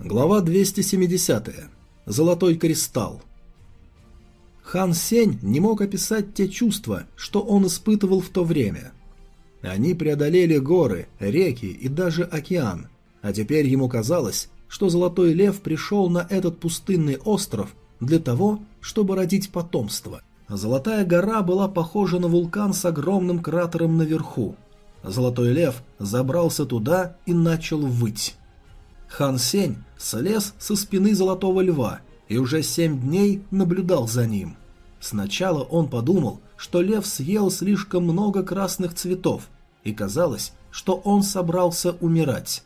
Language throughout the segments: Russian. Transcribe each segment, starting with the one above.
Глава 270. Золотой кристалл. Хан Сень не мог описать те чувства, что он испытывал в то время. Они преодолели горы, реки и даже океан, а теперь ему казалось, что Золотой Лев пришел на этот пустынный остров для того, чтобы родить потомство. Золотая гора была похожа на вулкан с огромным кратером наверху. Золотой Лев забрался туда и начал выть. Хан Сень слез со спины Золотого Льва и уже семь дней наблюдал за ним. Сначала он подумал, что лев съел слишком много красных цветов, и казалось, что он собрался умирать.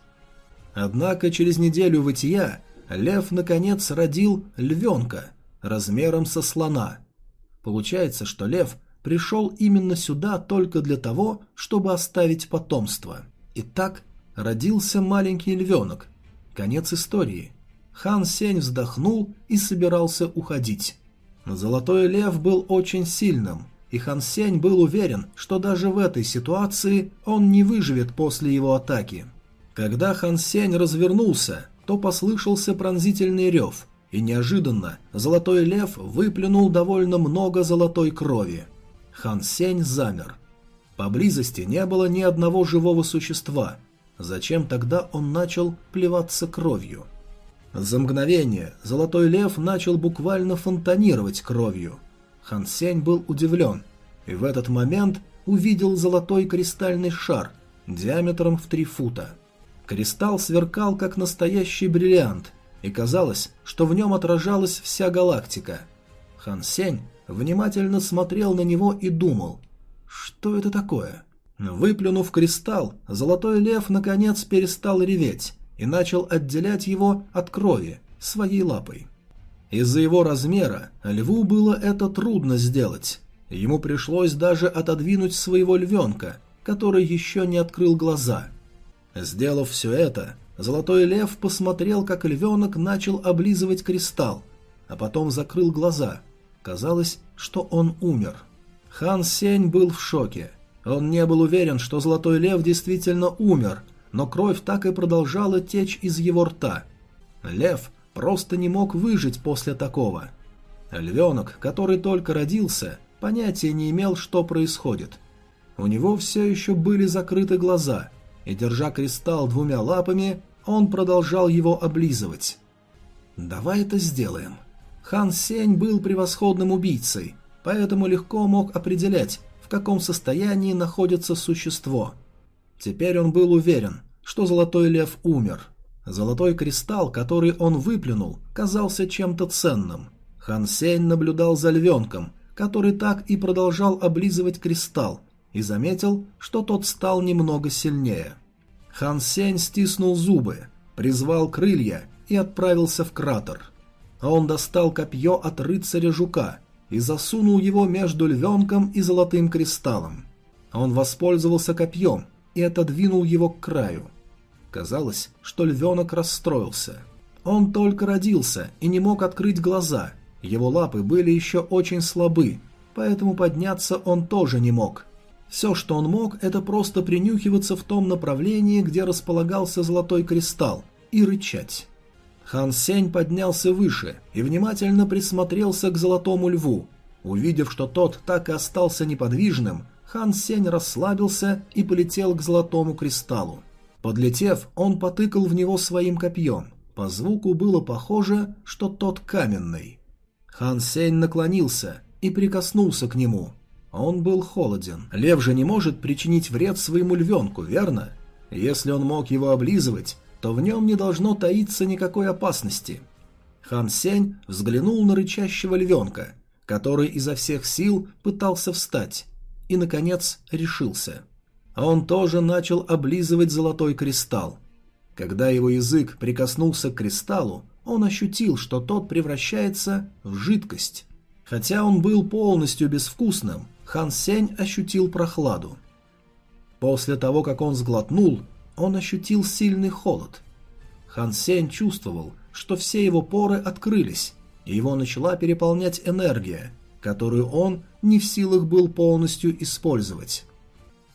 Однако через неделю вытия лев наконец родил львенка размером со слона. Получается, что лев пришел именно сюда только для того, чтобы оставить потомство. И так родился маленький львенок. Конец истории. Хан Сень вздохнул и собирался уходить. Золотой лев был очень сильным, и Хан Сень был уверен, что даже в этой ситуации он не выживет после его атаки. Когда Хан Сень развернулся, то послышался пронзительный рев, и неожиданно Золотой Лев выплюнул довольно много золотой крови. Хан Сень замер. Поблизости не было ни одного живого существа. Зачем тогда он начал плеваться кровью? За мгновение Золотой Лев начал буквально фонтанировать кровью. Хан Сень был удивлен, и в этот момент увидел золотой кристальный шар диаметром в три фута. Кристалл сверкал, как настоящий бриллиант, и казалось, что в нем отражалась вся галактика. Хан Сень внимательно смотрел на него и думал, что это такое? Выплюнув кристалл, Золотой Лев наконец перестал реветь, и начал отделять его от крови своей лапой. Из-за его размера льву было это трудно сделать. Ему пришлось даже отодвинуть своего львенка, который еще не открыл глаза. Сделав все это, Золотой Лев посмотрел, как львенок начал облизывать кристалл, а потом закрыл глаза. Казалось, что он умер. Хан Сень был в шоке. Он не был уверен, что Золотой Лев действительно умер – но кровь так и продолжала течь из его рта. Лев просто не мог выжить после такого. Львенок, который только родился, понятия не имел, что происходит. У него все еще были закрыты глаза, и, держа кристалл двумя лапами, он продолжал его облизывать. «Давай это сделаем». Хан Сень был превосходным убийцей, поэтому легко мог определять, в каком состоянии находится существо – Теперь он был уверен, что Золотой Лев умер. Золотой кристалл, который он выплюнул, казался чем-то ценным. Хан Сень наблюдал за львенком, который так и продолжал облизывать кристалл, и заметил, что тот стал немного сильнее. Хан Сень стиснул зубы, призвал крылья и отправился в кратер. Он достал копье от рыцаря жука и засунул его между львенком и золотым кристаллом. Он воспользовался копьем – и отодвинул его к краю. Казалось, что львенок расстроился. Он только родился и не мог открыть глаза. Его лапы были еще очень слабы, поэтому подняться он тоже не мог. Все, что он мог, это просто принюхиваться в том направлении, где располагался золотой кристалл, и рычать. Хан Сень поднялся выше и внимательно присмотрелся к золотому льву. Увидев, что тот так и остался неподвижным, Хан Сень расслабился и полетел к золотому кристаллу. Подлетев, он потыкал в него своим копьем. По звуку было похоже, что тот каменный. Хан Сень наклонился и прикоснулся к нему. Он был холоден. Лев же не может причинить вред своему львенку, верно? Если он мог его облизывать, то в нем не должно таиться никакой опасности. Хан Сень взглянул на рычащего львенка, который изо всех сил пытался встать, и, наконец, решился. А он тоже начал облизывать золотой кристалл. Когда его язык прикоснулся к кристаллу, он ощутил, что тот превращается в жидкость. Хотя он был полностью безвкусным, Хан Сень ощутил прохладу. После того, как он сглотнул, он ощутил сильный холод. Хан Сень чувствовал, что все его поры открылись, и его начала переполнять энергия, которую он не в силах был полностью использовать.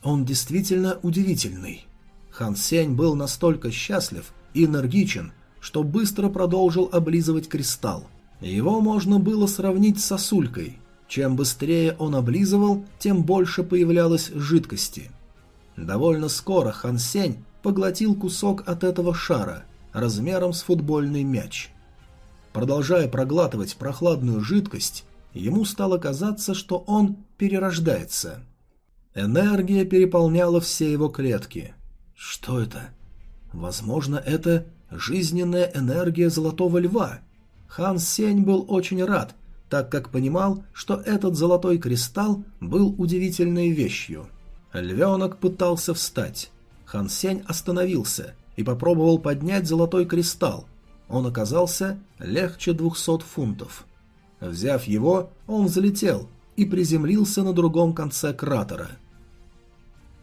Он действительно удивительный. Хан Сень был настолько счастлив и энергичен, что быстро продолжил облизывать кристалл. Его можно было сравнить с сосулькой. Чем быстрее он облизывал, тем больше появлялось жидкости. Довольно скоро Хан Сень поглотил кусок от этого шара, размером с футбольный мяч. Продолжая проглатывать прохладную жидкость, ему стало казаться, что он перерождается. Энергия переполняла все его клетки. Что это? Возможно, это жизненная энергия Золотого Льва. Хан Сень был очень рад, так как понимал, что этот золотой кристалл был удивительной вещью. Львенок пытался встать. Хан Сень остановился и попробовал поднять золотой кристалл. Он оказался легче двухсот фунтов. Взяв его, он взлетел и приземлился на другом конце кратера.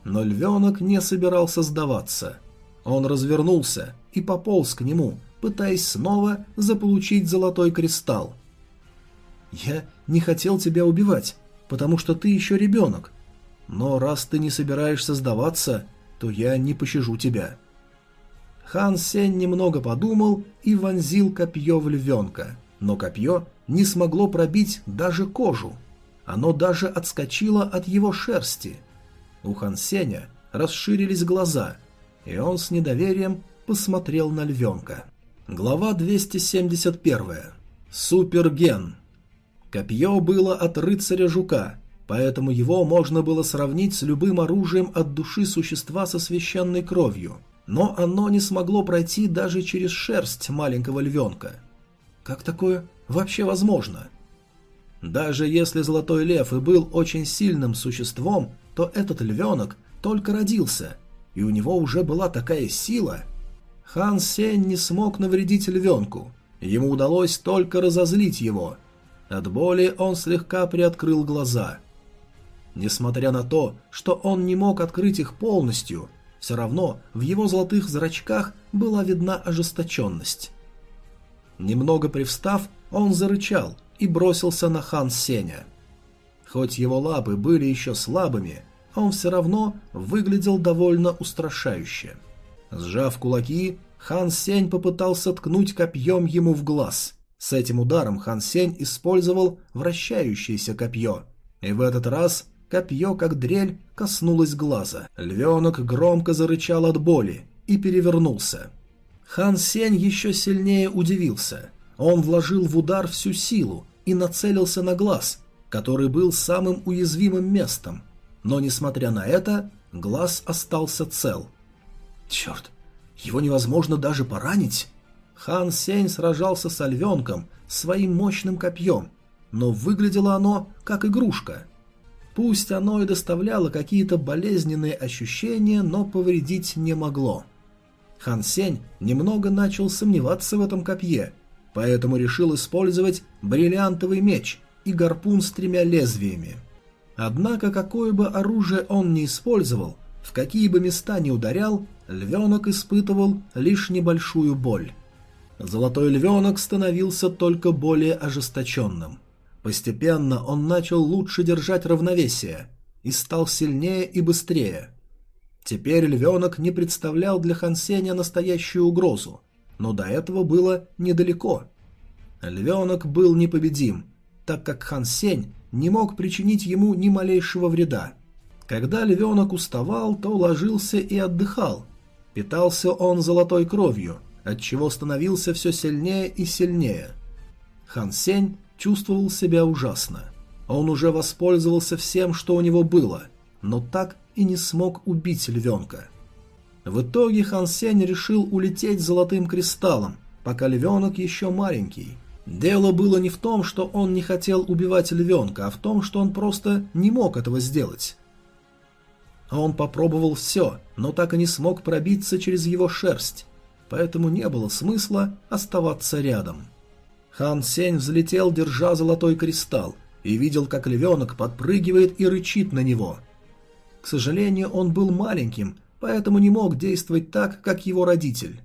Но львенок не собирался сдаваться. Он развернулся и пополз к нему, пытаясь снова заполучить золотой кристалл. «Я не хотел тебя убивать, потому что ты еще ребенок. Но раз ты не собираешься сдаваться, то я не пощажу тебя». Хан Сень немного подумал и вонзил копье в львенка, но копье не смогло пробить даже кожу. Оно даже отскочило от его шерсти. У Хан Сеня расширились глаза, и он с недоверием посмотрел на львенка. Глава 271. Суперген. Копье было от рыцаря жука, поэтому его можно было сравнить с любым оружием от души существа со священной кровью, но оно не смогло пройти даже через шерсть маленького львенка. Как такое вообще возможно? Даже если Золотой Лев и был очень сильным существом, то этот львенок только родился, и у него уже была такая сила. Хан Сень не смог навредить львенку, ему удалось только разозлить его. От боли он слегка приоткрыл глаза. Несмотря на то, что он не мог открыть их полностью, все равно в его золотых зрачках была видна ожесточенность. Немного привстав, он зарычал и бросился на хан Сеня. Хоть его лапы были еще слабыми, он все равно выглядел довольно устрашающе. Сжав кулаки, хан Сень попытался ткнуть копьем ему в глаз. С этим ударом хан Сень использовал вращающееся копье. И в этот раз копье, как дрель, коснулось глаза. Львенок громко зарычал от боли и перевернулся. Хан Сень еще сильнее удивился. Он вложил в удар всю силу и нацелился на глаз, который был самым уязвимым местом. Но, несмотря на это, глаз остался цел. Черт, его невозможно даже поранить. Хан Сень сражался с львенком своим мощным копьем, но выглядело оно как игрушка. Пусть оно и доставляло какие-то болезненные ощущения, но повредить не могло. Хан Сень немного начал сомневаться в этом копье, поэтому решил использовать бриллиантовый меч и гарпун с тремя лезвиями. Однако, какое бы оружие он ни использовал, в какие бы места ни ударял, львенок испытывал лишь небольшую боль. Золотой львенок становился только более ожесточенным. Постепенно он начал лучше держать равновесие и стал сильнее и быстрее. Теперь львенок не представлял для Хансеня настоящую угрозу, но до этого было недалеко. Львенок был непобедим, так как Хансень не мог причинить ему ни малейшего вреда. Когда львенок уставал, то ложился и отдыхал. Питался он золотой кровью, отчего становился все сильнее и сильнее. Хансень чувствовал себя ужасно. Он уже воспользовался всем, что у него было, но так и не смог убить львенка. В итоге Хан Сень решил улететь золотым кристаллом, пока львенок еще маленький. Дело было не в том, что он не хотел убивать львенка, а в том, что он просто не мог этого сделать. Он попробовал все, но так и не смог пробиться через его шерсть, поэтому не было смысла оставаться рядом. Хан Сень взлетел, держа золотой кристалл, и видел, как львенок подпрыгивает и рычит на него – к сожалению, он был маленьким, поэтому не мог действовать так, как его родитель.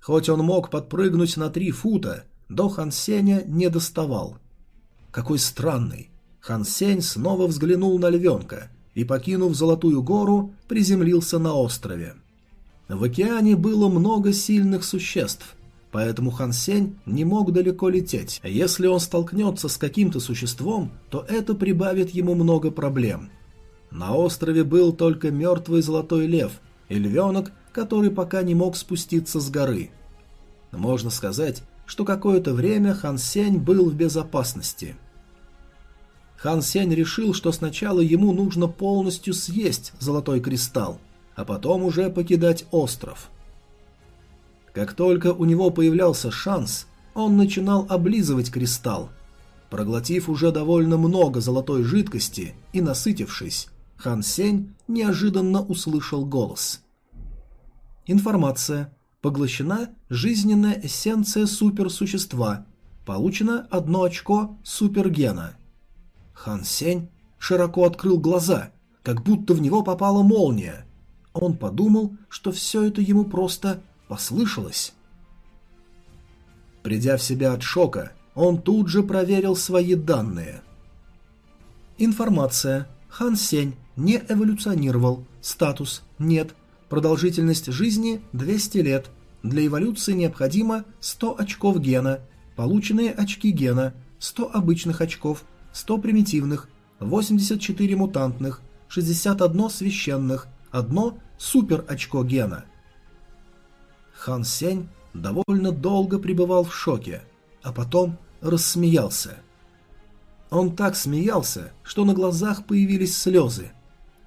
Хоть он мог подпрыгнуть на три фута, до Хан Сеня не доставал. Какой странный. Хан Сень снова взглянул на львенка и, покинув Золотую гору, приземлился на острове. В океане было много сильных существ, поэтому Хан Сень не мог далеко лететь. Если он столкнется с каким-то существом, то это прибавит ему много проблем. На острове был только мертвый золотой лев и львенок, который пока не мог спуститься с горы. Можно сказать, что какое-то время Хан Сень был в безопасности. Хан Сень решил, что сначала ему нужно полностью съесть золотой кристалл, а потом уже покидать остров. Как только у него появлялся шанс, он начинал облизывать кристалл. Проглотив уже довольно много золотой жидкости и насытившись, Хан Сень неожиданно услышал голос. Информация. Поглощена жизненная эссенция суперсущества. Получено одно очко супергена. Хан Сень широко открыл глаза, как будто в него попала молния. Он подумал, что все это ему просто послышалось. Придя в себя от шока, он тут же проверил свои данные. Информация. Хан Сень не эволюционировал. Статус – нет. Продолжительность жизни – 200 лет. Для эволюции необходимо 100 очков гена. Полученные очки гена – 100 обычных очков, 100 примитивных, 84 мутантных, 61 священных, 1 супер очко гена – Хан Сень довольно долго пребывал в шоке, а потом рассмеялся. Он так смеялся, что на глазах появились слезы.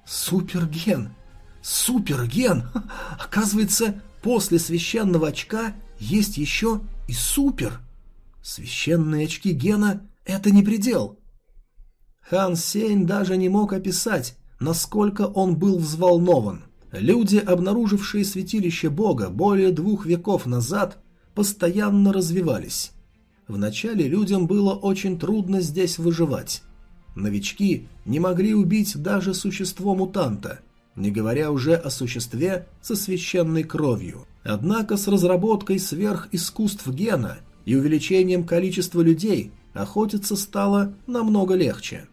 «Суперген! Суперген! Оказывается, после священного очка есть еще и супер! Священные очки гена — это не предел!» Хан Сень даже не мог описать, насколько он был взволнован. Люди, обнаружившие святилище Бога более двух веков назад, постоянно развивались. Вначале людям было очень трудно здесь выживать. Новички не могли убить даже существо-мутанта, не говоря уже о существе со священной кровью. Однако с разработкой сверхискусств гена и увеличением количества людей охотиться стало намного легче.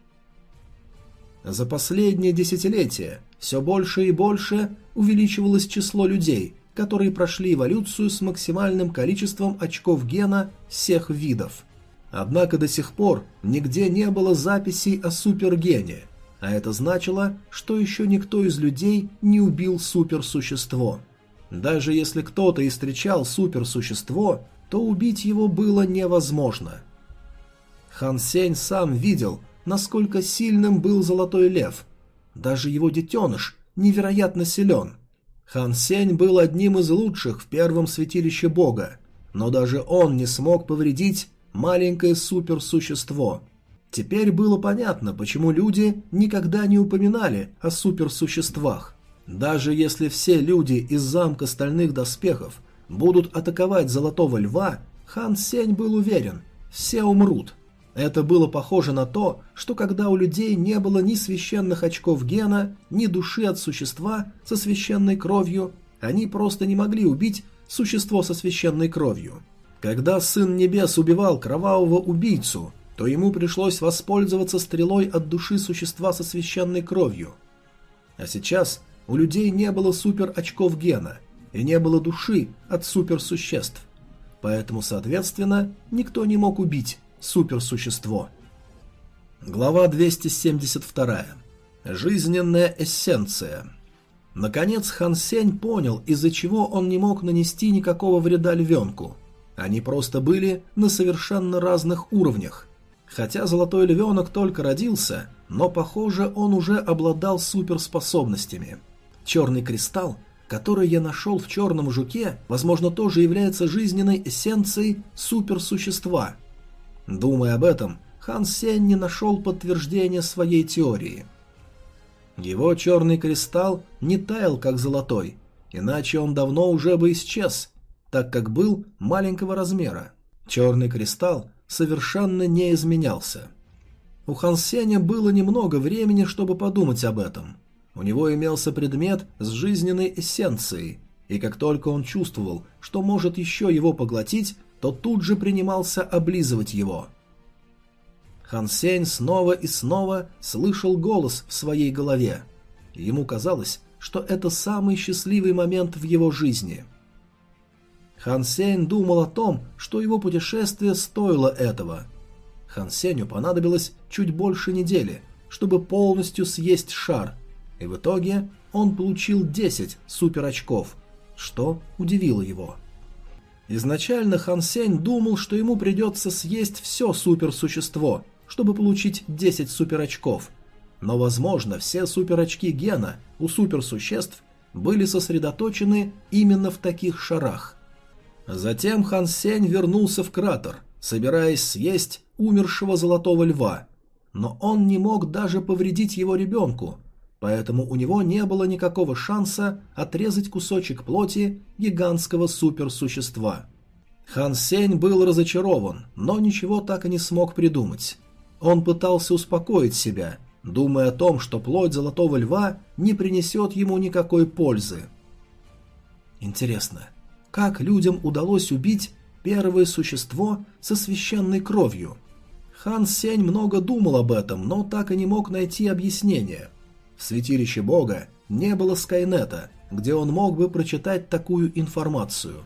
За последние десятилетия все больше и больше увеличивалось число людей, которые прошли эволюцию с максимальным количеством очков гена всех видов. Однако до сих пор нигде не было записей о супергене, а это значило, что еще никто из людей не убил суперсущество. Даже если кто-то и встречал суперсущество, то убить его было невозможно. Хан Сень сам видел, насколько сильным был Золотой Лев – даже его детеныш невероятно силен. Хан Сень был одним из лучших в первом святилище бога, но даже он не смог повредить маленькое суперсущество. Теперь было понятно, почему люди никогда не упоминали о суперсуществах. Даже если все люди из замка стальных доспехов будут атаковать Золотого Льва, Хан Сень был уверен, все умрут – это было похоже на то, что когда у людей не было ни священных очков гена, ни души от существа со священной кровью, они просто не могли убить существо со священной кровью. Когда Сын Небес убивал кровавого убийцу, то ему пришлось воспользоваться стрелой от души существа со священной кровью. А сейчас у людей не было супер очков гена и не было души от суперсуществ. Поэтому, соответственно, никто не мог убить суперсущество. Глава 272. Жизненная эссенция. Наконец Хан Сень понял, из-за чего он не мог нанести никакого вреда львенку. Они просто были на совершенно разных уровнях. Хотя Золотой Львенок только родился, но, похоже, он уже обладал суперспособностями. Черный кристалл, который я нашел в Черном Жуке, возможно, тоже является жизненной эссенцией суперсущества, Думая об этом, Хан Сень не нашел подтверждения своей теории. Его черный кристалл не таял, как золотой, иначе он давно уже бы исчез, так как был маленького размера. Черный кристалл совершенно не изменялся. У Хан Сеня было немного времени, чтобы подумать об этом. У него имелся предмет с жизненной эссенцией, и как только он чувствовал, что может еще его поглотить, то тут же принимался облизывать его. Хан Сень снова и снова слышал голос в своей голове. Ему казалось, что это самый счастливый момент в его жизни. Хан Сень думал о том, что его путешествие стоило этого. Хан Сенью понадобилось чуть больше недели, чтобы полностью съесть шар, и в итоге он получил 10 супер очков, что удивило его. Изначально Хан Сень думал, что ему придется съесть все суперсущество, чтобы получить 10 супер очков, но возможно все супер очки гена у суперсуществ были сосредоточены именно в таких шарах. Затем Хан Сень вернулся в кратер, собираясь съесть умершего золотого льва, но он не мог даже повредить его ребенку, поэтому у него не было никакого шанса отрезать кусочек плоти гигантского суперсущества. Хан Сень был разочарован, но ничего так и не смог придумать. Он пытался успокоить себя, думая о том, что плоть золотого льва не принесет ему никакой пользы. Интересно, как людям удалось убить первое существо со священной кровью? Хан Сень много думал об этом, но так и не мог найти объяснение. В святилище бога не было Скайнета, где он мог бы прочитать такую информацию.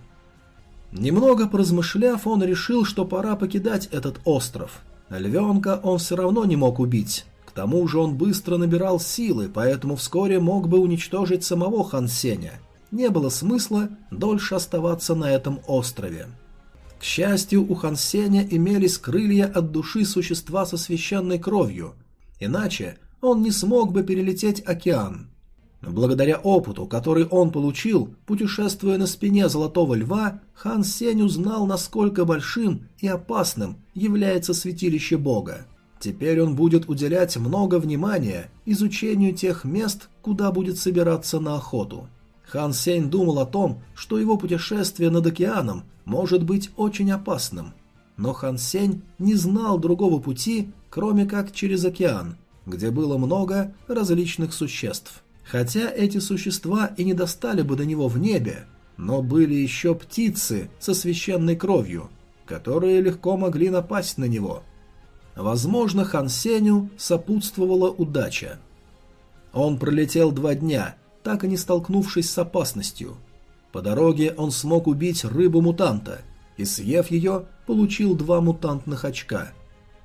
Немного поразмышляв, он решил, что пора покидать этот остров. Львенка он все равно не мог убить, тому же он быстро набирал силы, поэтому вскоре мог бы уничтожить самого Хан Сеня. Не было смысла дольше оставаться на этом острове. К счастью, у Хан Сеня имелись крылья от души существа со священной кровью, иначе он не смог бы перелететь океан. Благодаря опыту, который он получил, путешествуя на спине Золотого Льва, Хан Сень узнал, насколько большим и опасным является святилище Бога. Теперь он будет уделять много внимания изучению тех мест, куда будет собираться на охоту. Хан Сень думал о том, что его путешествие над океаном может быть очень опасным. Но Хан Сень не знал другого пути, кроме как через океан, где было много различных существ. Хотя эти существа и не достали бы до него в небе, но были еще птицы со священной кровью, которые легко могли напасть на него – Возможно, Хан Сеню сопутствовала удача. Он пролетел два дня, так и не столкнувшись с опасностью. По дороге он смог убить рыбу-мутанта и, съев ее, получил два мутантных очка.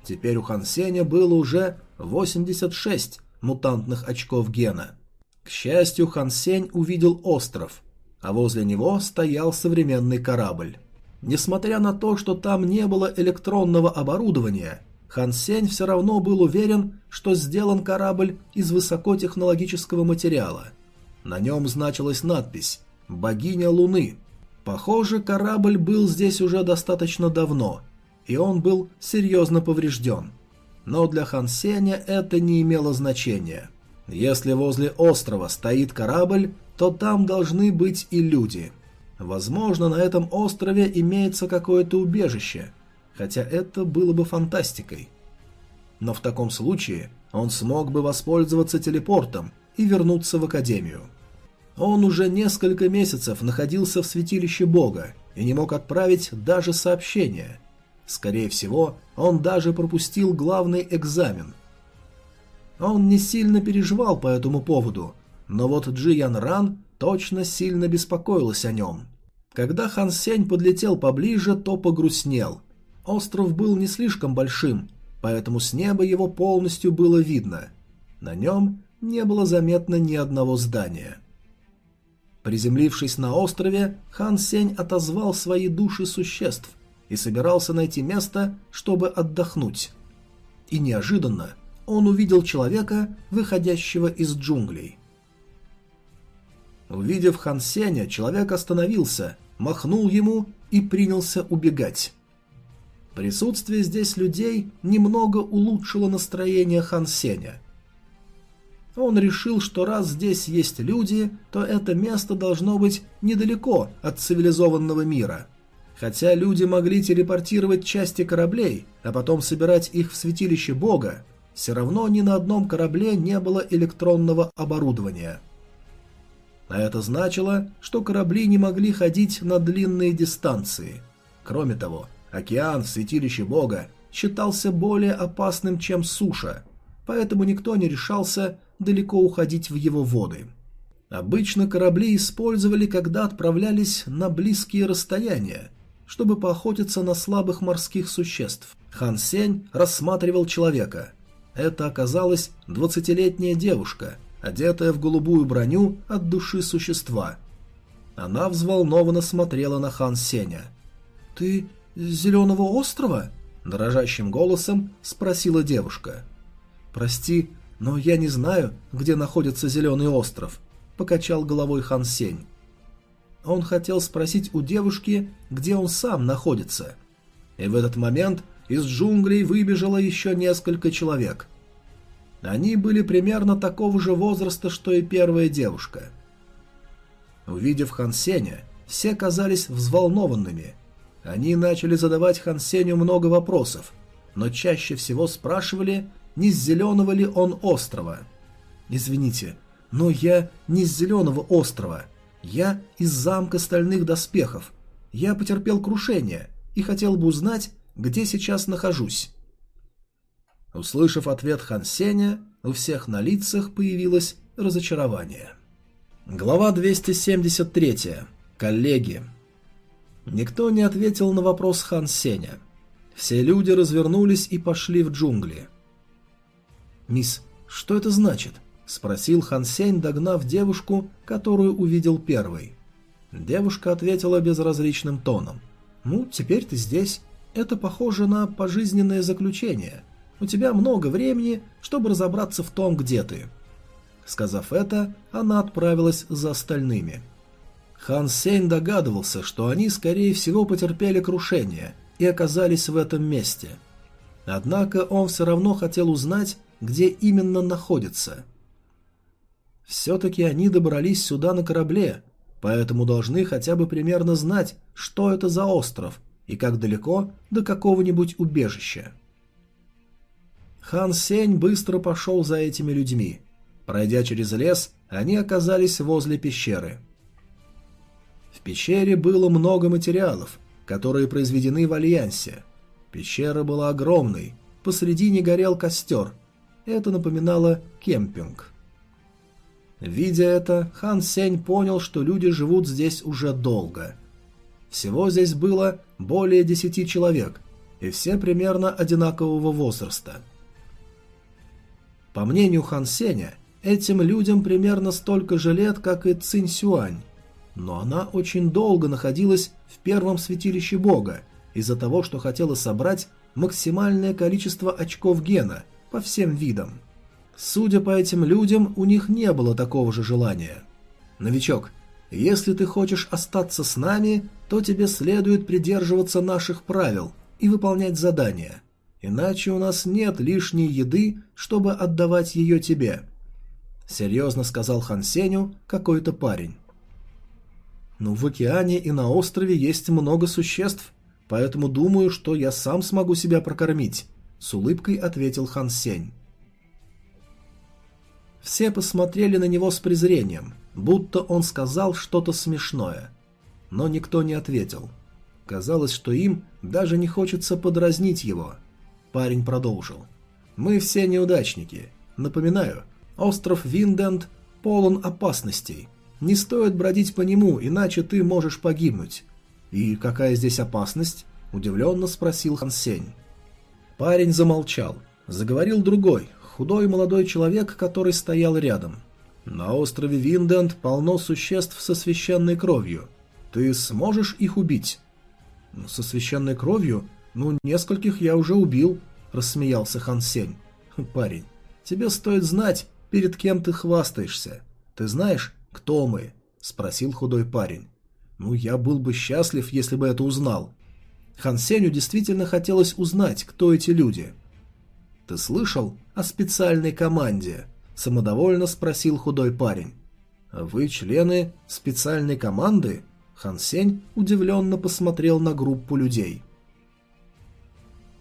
Теперь у Хан Сеня было уже 86 мутантных очков гена. К счастью, Хан Сень увидел остров, а возле него стоял современный корабль. Несмотря на то, что там не было электронного оборудования – Хан Сень все равно был уверен, что сделан корабль из высокотехнологического материала. На нем значилась надпись «Богиня Луны». Похоже, корабль был здесь уже достаточно давно, и он был серьезно поврежден. Но для Хан Сеня это не имело значения. Если возле острова стоит корабль, то там должны быть и люди. Возможно, на этом острове имеется какое-то убежище – хотя это было бы фантастикой. Но в таком случае он смог бы воспользоваться телепортом и вернуться в Академию. Он уже несколько месяцев находился в святилище Бога и не мог отправить даже сообщение. Скорее всего, он даже пропустил главный экзамен. Он не сильно переживал по этому поводу, но вот Джи Ян Ран точно сильно беспокоилась о нем. Когда Хан Сень подлетел поближе, то погрустнел – Остров был не слишком большим, поэтому с неба его полностью было видно. На нем не было заметно ни одного здания. Приземлившись на острове, Хан Сень отозвал свои души существ и собирался найти место, чтобы отдохнуть. И неожиданно он увидел человека, выходящего из джунглей. Увидев Хан Сеня, человек остановился, махнул ему и принялся убегать. Присутствие здесь людей немного улучшило настроение Хан Сеня. Он решил, что раз здесь есть люди, то это место должно быть недалеко от цивилизованного мира. Хотя люди могли телепортировать части кораблей, а потом собирать их в святилище Бога, все равно ни на одном корабле не было электронного оборудования. А это значило, что корабли не могли ходить на длинные дистанции. Кроме того, Океан в святилище Бога считался более опасным, чем суша, поэтому никто не решался далеко уходить в его воды. Обычно корабли использовали, когда отправлялись на близкие расстояния, чтобы поохотиться на слабых морских существ. Хан Сень рассматривал человека. Это оказалась двадцатилетняя девушка, одетая в голубую броню от души существа. Она взволнованно смотрела на Хан Сеня. «Ты Зеленого острова?» – дрожащим голосом спросила девушка. «Прости, но я не знаю, где находится Зеленый остров», – покачал головой Хан Сень. Он хотел спросить у девушки, где он сам находится. И в этот момент из джунглей выбежало еще несколько человек. Они были примерно такого же возраста, что и первая девушка. Увидев Хан Сеня, все казались взволнованными. Они начали задавать Хан Сеню много вопросов, но чаще всего спрашивали, не с зеленого ли он острова. «Извините, но я не с Зеленого острова. Я из замка стальных доспехов. Я потерпел крушение и хотел бы узнать, где сейчас нахожусь. Услышав ответ Хан Сеня, у всех на лицах появилось разочарование. Глава 273. Коллеги. Никто не ответил на вопрос Хан Сеня. Все люди развернулись и пошли в джунгли. «Мисс, что это значит?» – спросил Хан Сень, догнав девушку, которую увидел первой. Девушка ответила безразличным тоном. «Ну, теперь ты здесь. Это похоже на пожизненное заключение. У тебя много времени, чтобы разобраться в том, где ты». Сказав это, она отправилась за остальными. Хан Сень догадывался, что они, скорее всего, потерпели крушение и оказались в этом месте. Однако он все равно хотел узнать, где именно находится – все-таки они добрались сюда на корабле, поэтому должны хотя бы примерно знать, что это за остров и как далеко до какого-нибудь убежища. Хан Сень быстро пошел за этими людьми. Пройдя через лес, они оказались возле пещеры. В пещере было много материалов, которые произведены в Альянсе. Пещера была огромной, посредине горел костер. Это напоминало кемпинг. Видя это, Хан Сень понял, что люди живут здесь уже долго. Всего здесь было более десяти человек, и все примерно одинакового возраста. По мнению Хан Сеня, этим людям примерно столько же лет, как и Цинь Сюань, но она очень долго находилась в первом святилище бога из-за того, что хотела собрать максимальное количество очков гена по всем видам. Судя по этим людям, у них не было такого же желания. «Новичок, если ты хочешь остаться с нами, то тебе следует придерживаться наших правил и выполнять задания. Иначе у нас нет лишней еды, чтобы отдавать ее тебе», — серьезно сказал Хан Сеню какой-то парень. «Ну, в океане и на острове есть много существ, поэтому думаю, что я сам смогу себя прокормить», — с улыбкой ответил Хан Сень. Все посмотрели на него с презрением, будто он сказал что-то смешное. Но никто не ответил. Казалось, что им даже не хочется подразнить его. Парень продолжил. «Мы все неудачники. Напоминаю, остров Винденд полон опасностей. Не стоит бродить по нему, иначе ты можешь погибнуть». «И какая здесь опасность?» – удивленно спросил Хансень. Парень замолчал. Заговорил другой, худой молодой человек, который стоял рядом. «На острове Винденд полно существ со священной кровью. Ты сможешь их убить?» «Со священной кровью? Ну, нескольких я уже убил», — рассмеялся Хан Сень. «Парень, тебе стоит знать, перед кем ты хвастаешься. Ты знаешь, кто мы?» — спросил худой парень. «Ну, я был бы счастлив, если бы это узнал». Хан Сенью действительно хотелось узнать, кто эти люди — «Ты слышал о специальной команде?» – самодовольно спросил худой парень. «Вы члены специальной команды?» Хан Сень удивленно посмотрел на группу людей.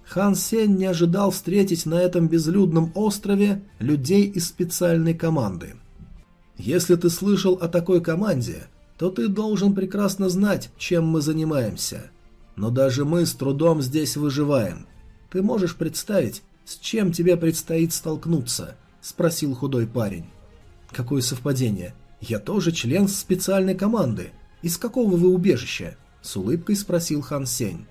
Хан Сень не ожидал встретить на этом безлюдном острове людей из специальной команды. Если ты слышал о такой команде, то ты должен прекрасно знать, чем мы занимаемся. Но даже мы с трудом здесь выживаем. Ты можешь представить, «С чем тебе предстоит столкнуться?» – спросил худой парень. «Какое совпадение. «Я тоже член специальной команды. Из какого вы убежища?» – с улыбкой спросил Хан Сень.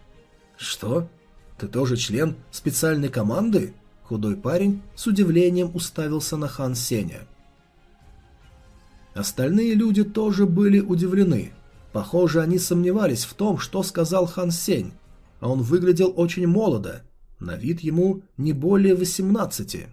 «Что? Ты тоже член специальной команды?» Худой парень с удивлением уставился на Хан Сеня. Остальные люди тоже были удивлены. Похоже, они сомневались в том, что сказал Хан Сень. А он выглядел очень молодо. На вид ему не более 18.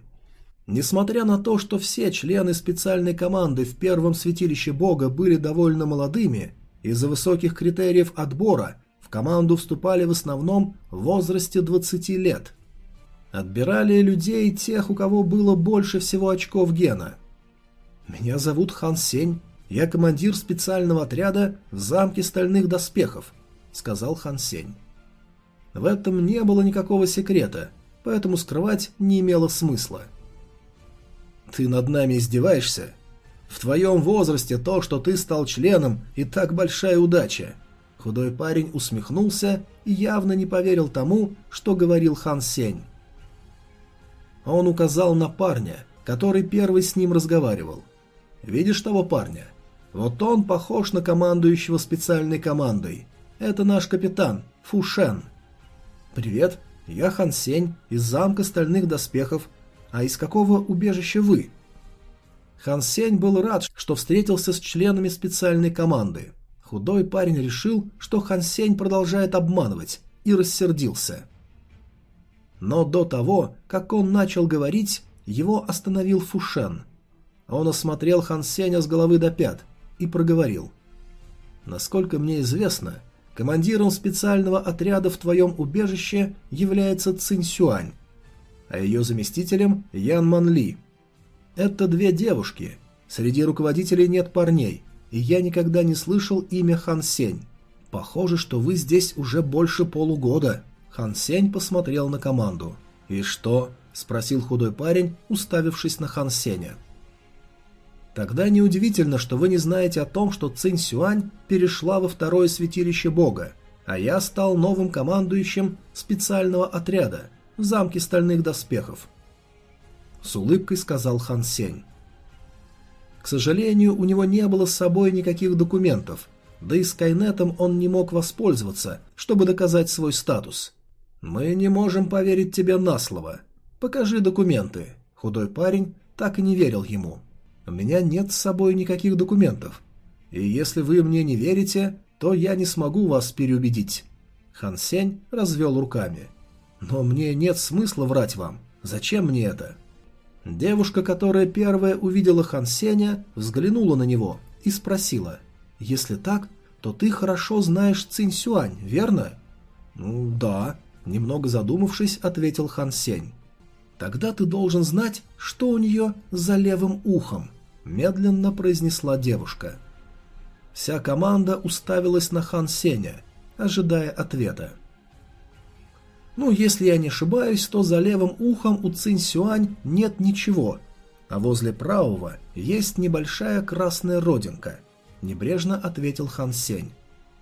Несмотря на то, что все члены специальной команды в первом святилище бога были довольно молодыми, из-за высоких критериев отбора в команду вступали в основном в возрасте 20 лет. Отбирали людей тех, у кого было больше всего очков гена. «Меня зовут Хан Сень, я командир специального отряда в замке стальных доспехов», — сказал Хан Сень. В этом не было никакого секрета, поэтому скрывать не имело смысла. «Ты над нами издеваешься? В твоем возрасте то, что ты стал членом, и так большая удача». Худой парень усмехнулся и явно не поверил тому, что говорил Хан Сень. Он указал на парня, который первый с ним разговаривал. «Видишь того парня? Вот он похож на командующего специальной командой. Это наш капитан, Фу Шен». «Привет, я Хан Сень из замка стальных доспехов. А из какого убежища вы?» Хан Сень был рад, что встретился с членами специальной команды. Худой парень решил, что Хан Сень продолжает обманывать, и рассердился. Но до того, как он начал говорить, его остановил Фушен. Он осмотрел Хан Сеня с головы до пят и проговорил. «Насколько мне известно, командиром специального отряда в твоем убежище является Цинь Сюань, а ее заместителем Ян Ман Ли. Это две девушки. Среди руководителей нет парней, и я никогда не слышал имя Хан Сень. Похоже, что вы здесь уже больше полугода». Хан Сень посмотрел на команду. «И что?» – спросил худой парень, уставившись на Хан Сеня. «Тогда неудивительно, что вы не знаете о том, что Цинь Сюань перешла во второе святилище бога, а я стал новым командующим специального отряда в замке стальных доспехов. С улыбкой сказал Хан Сень. К сожалению, у него не было с собой никаких документов, да и Скайнетом он не мог воспользоваться, чтобы доказать свой статус. «Мы не можем поверить тебе на слово. Покажи документы». Худой парень так и не верил ему. «У меня нет с собой никаких документов. И если вы мне не верите, то я не смогу вас переубедить». Хан Сень развел руками. «Но мне нет смысла врать вам. Зачем мне это?» Девушка, которая первая увидела Хан Сеня, взглянула на него и спросила, «Если так, то ты хорошо знаешь Цинь Сюань, верно?» «Ну, да», — немного задумавшись, ответил Хан Сень. «Тогда ты должен знать, что у нее за левым ухом», — медленно произнесла девушка. Вся команда уставилась на Хан Сеня, ожидая ответа. Ну, если я не ошибаюсь, то за левым ухом у Цинь Сюань нет ничего, а возле правого есть небольшая красная родинка, небрежно ответил Хан Сень.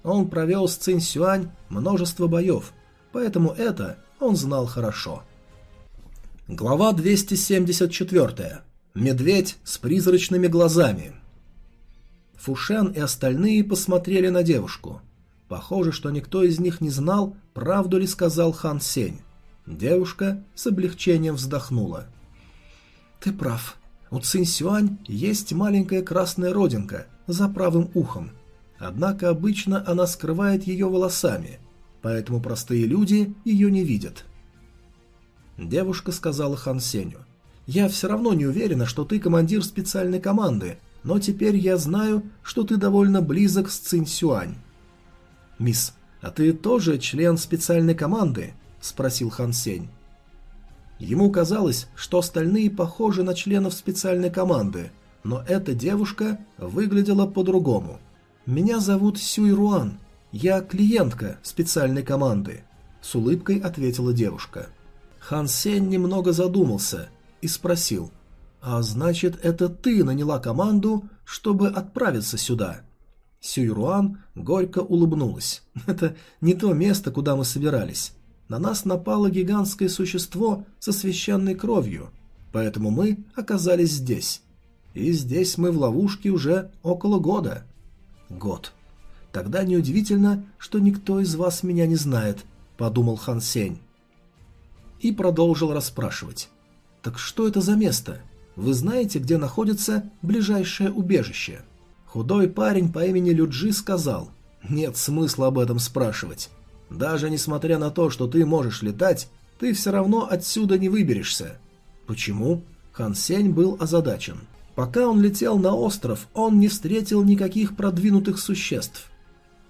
Он провел с Цинь Сюань множество боев, поэтому это он знал хорошо. Глава 274. Медведь с призрачными глазами. Фушен и остальные посмотрели на девушку. Похоже, что никто из них не знал, правду ли сказал Хан Сень. Девушка с облегчением вздохнула. «Ты прав. У Цинь Сюань есть маленькая красная родинка за правым ухом. Однако обычно она скрывает ее волосами, поэтому простые люди ее не видят». Девушка сказала Хан Сенью. «Я все равно не уверена, что ты командир специальной команды, но теперь я знаю, что ты довольно близок с Цинь Сюань. «Мисс, а ты тоже член специальной команды?» – спросил Хан Сень. Ему казалось, что остальные похожи на членов специальной команды, но эта девушка выглядела по-другому. «Меня зовут Сюй Руан. Я клиентка специальной команды», – с улыбкой ответила девушка. Хан Сень немного задумался и спросил, «А значит, это ты наняла команду, чтобы отправиться сюда?» Сюйруан горько улыбнулась. «Это не то место, куда мы собирались. На нас напало гигантское существо со священной кровью, поэтому мы оказались здесь. И здесь мы в ловушке уже около года. Год. Тогда неудивительно, что никто из вас меня не знает, подумал Хан Сень. И продолжил расспрашивать. Так что это за место? Вы знаете, где находится ближайшее убежище? Худой парень по имени Люджи сказал, нет смысла об этом спрашивать. Даже несмотря на то, что ты можешь летать, ты все равно отсюда не выберешься. Почему? Хан Сень был озадачен. Пока он летел на остров, он не встретил никаких продвинутых существ.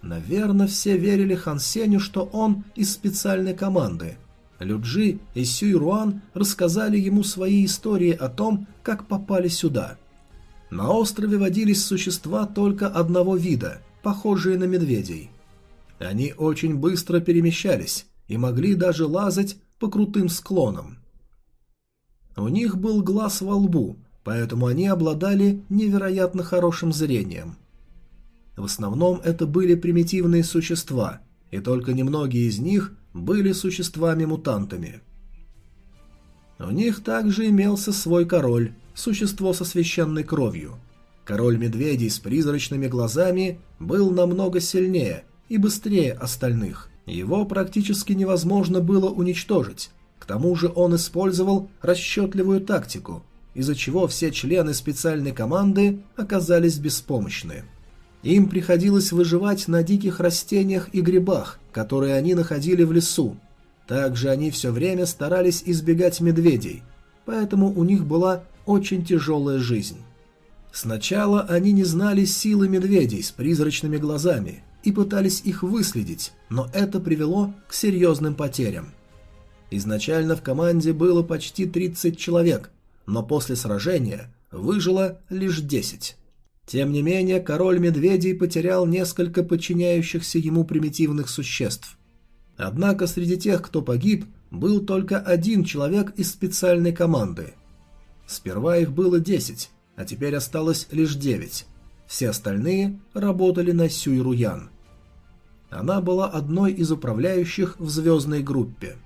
Наверное, все верили Хан Сенью, что он из специальной команды. Люджи и Сюй Руан рассказали ему свои истории о том, как попали сюда. На острове водились существа только одного вида, похожие на медведей. Они очень быстро перемещались и могли даже лазать по крутым склонам. У них был глаз во лбу, поэтому они обладали невероятно хорошим зрением. В основном это были примитивные существа, и только немногие из них были существами-мутантами. У них также имелся свой король, существо со священной кровью. Король медведей с призрачными глазами был намного сильнее и быстрее остальных. Его практически невозможно было уничтожить. К тому же он использовал расчетливую тактику, из-за чего все члены специальной команды оказались беспомощны. Им приходилось выживать на диких растениях и грибах, которые они находили в лесу. Также они все время старались избегать медведей, поэтому у них была очень тяжелая жизнь. Сначала они не знали силы медведей с призрачными глазами и пытались их выследить, но это привело к серьезным потерям. Изначально в команде было почти 30 человек, но после сражения выжило лишь 10. Тем не менее, король медведей потерял несколько подчиняющихся ему примитивных существ. Однако среди тех, кто погиб, был только один человек из специальной команды. Сперва их было 10, а теперь осталось лишь 9. Все остальные работали на Сюйруян. Она была одной из управляющих в звездной группе.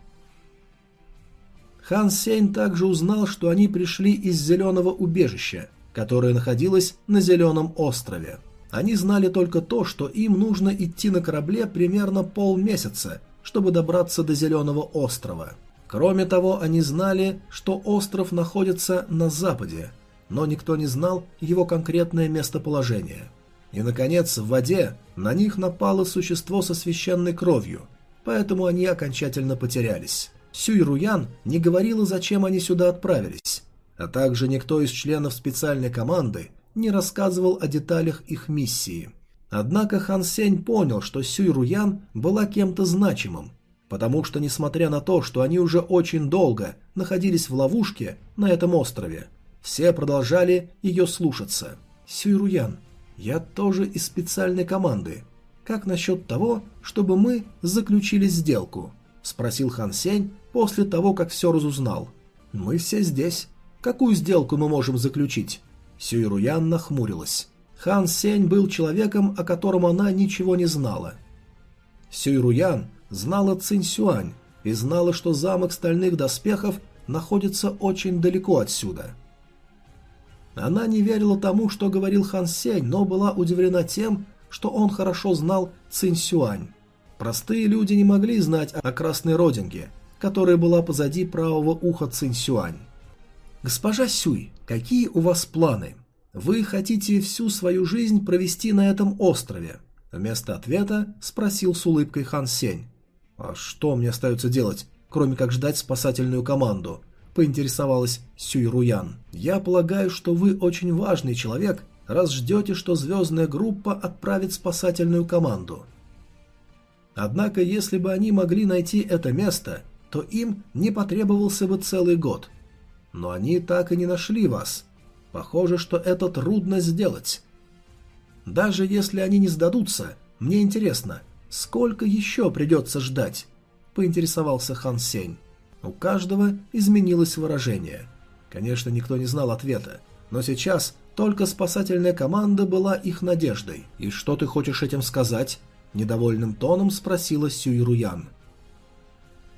Хан Сень также узнал, что они пришли из Зеленого убежища, которое находилось на Зеленом острове. Они знали только то, что им нужно идти на корабле примерно полмесяца, чтобы добраться до Зеленого острова. Кроме того, они знали, что остров находится на западе, но никто не знал его конкретное местоположение. И, наконец, в воде на них напало существо со священной кровью, поэтому они окончательно потерялись. Сюй Руян не говорила, зачем они сюда отправились, а также никто из членов специальной команды не рассказывал о деталях их миссии. Однако Хан Сень понял, что Сюй Руян была кем-то значимым, потому что, несмотря на то, что они уже очень долго находились в ловушке на этом острове, все продолжали ее слушаться. Сюй Руян, я тоже из специальной команды. Как насчет того, чтобы мы заключили сделку?» – спросил Хан Сень после того, как все разузнал. «Мы все здесь. Какую сделку мы можем заключить?» Сюйруян нахмурилась. Хан Сень был человеком, о котором она ничего не знала. Сюйруян знала Цинь Сюань и знала, что замок стальных доспехов находится очень далеко отсюда. Она не верила тому, что говорил Хан Сень, но была удивлена тем, что он хорошо знал Цинь Сюань. Простые люди не могли знать о красной родинке, которая была позади правого уха Цинь Сюань. «Госпожа Сюй, какие у вас планы? Вы хотите всю свою жизнь провести на этом острове?» Вместо ответа спросил с улыбкой Хан Сень. «А что мне остается делать, кроме как ждать спасательную команду?» – поинтересовалась Сюй Руян. «Я полагаю, что вы очень важный человек, раз ждете, что звездная группа отправит спасательную команду. Однако, если бы они могли найти это место, то им не потребовался бы целый год. Но они так и не нашли вас. Похоже, что это трудно сделать. Даже если они не сдадутся, мне интересно, сколько еще придется ждать?» – поинтересовался Хан Сень. У каждого изменилось выражение. Конечно, никто не знал ответа, но сейчас только спасательная команда была их надеждой. «И что ты хочешь этим сказать?» – недовольным тоном спросила Сюй Руян.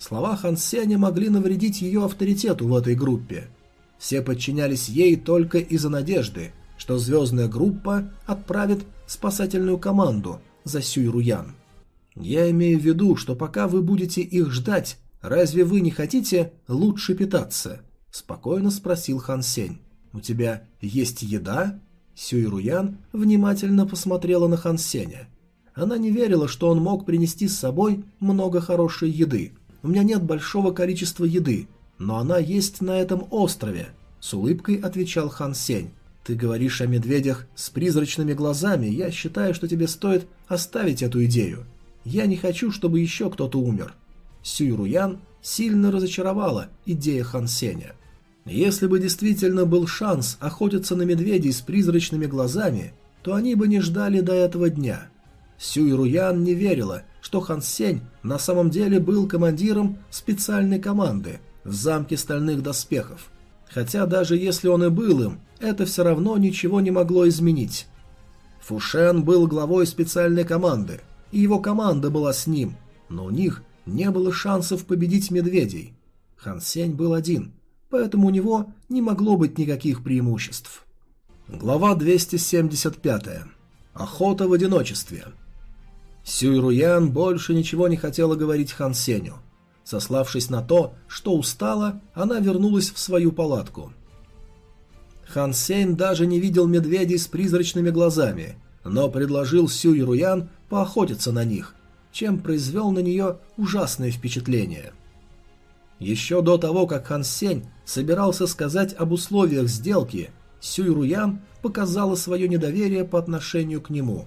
Слова Хан Сеня могли навредить ее авторитету в этой группе. Все подчинялись ей только из-за надежды, что звездная группа отправит спасательную команду за Сюй Руян. Я имею в виду, что пока вы будете их ждать, разве вы не хотите лучше питаться? Спокойно спросил Хан Сень. У тебя есть еда? Сюй Руян внимательно посмотрела на Хан Сеня. Она не верила, что он мог принести с собой много хорошей еды. У меня нет большого количества еды, но она есть на этом острове, с улыбкой отвечал Хан Сень. Ты говоришь о медведях с призрачными глазами, я считаю, что тебе стоит оставить эту идею. Я не хочу, чтобы еще кто-то умер. Сюй Руян сильно разочаровала идея Хан Сеня. Если бы действительно был шанс охотиться на медведей с призрачными глазами, то они бы не ждали до этого дня. Сюй Руян не верила, что Хан Сень на самом деле был командиром специальной команды в замке стальных доспехов. Хотя даже если он и был им, это все равно ничего не могло изменить. Фушен был главой специальной команды, и его команда была с ним, но у них не было шансов победить медведей. Хан Сень был один, поэтому у него не могло быть никаких преимуществ. Глава 275. Охота в одиночестве. Сюй Руян больше ничего не хотела говорить Хан Сеню. Сославшись на то, что устала, она вернулась в свою палатку. Хан Сень даже не видел медведей с призрачными глазами, но предложил Сюй Руян поохотиться на них, чем произвел на нее ужасное впечатление – еще до того, как Хан Сень собирался сказать об условиях сделки, Сюй Руян показала свое недоверие по отношению к нему.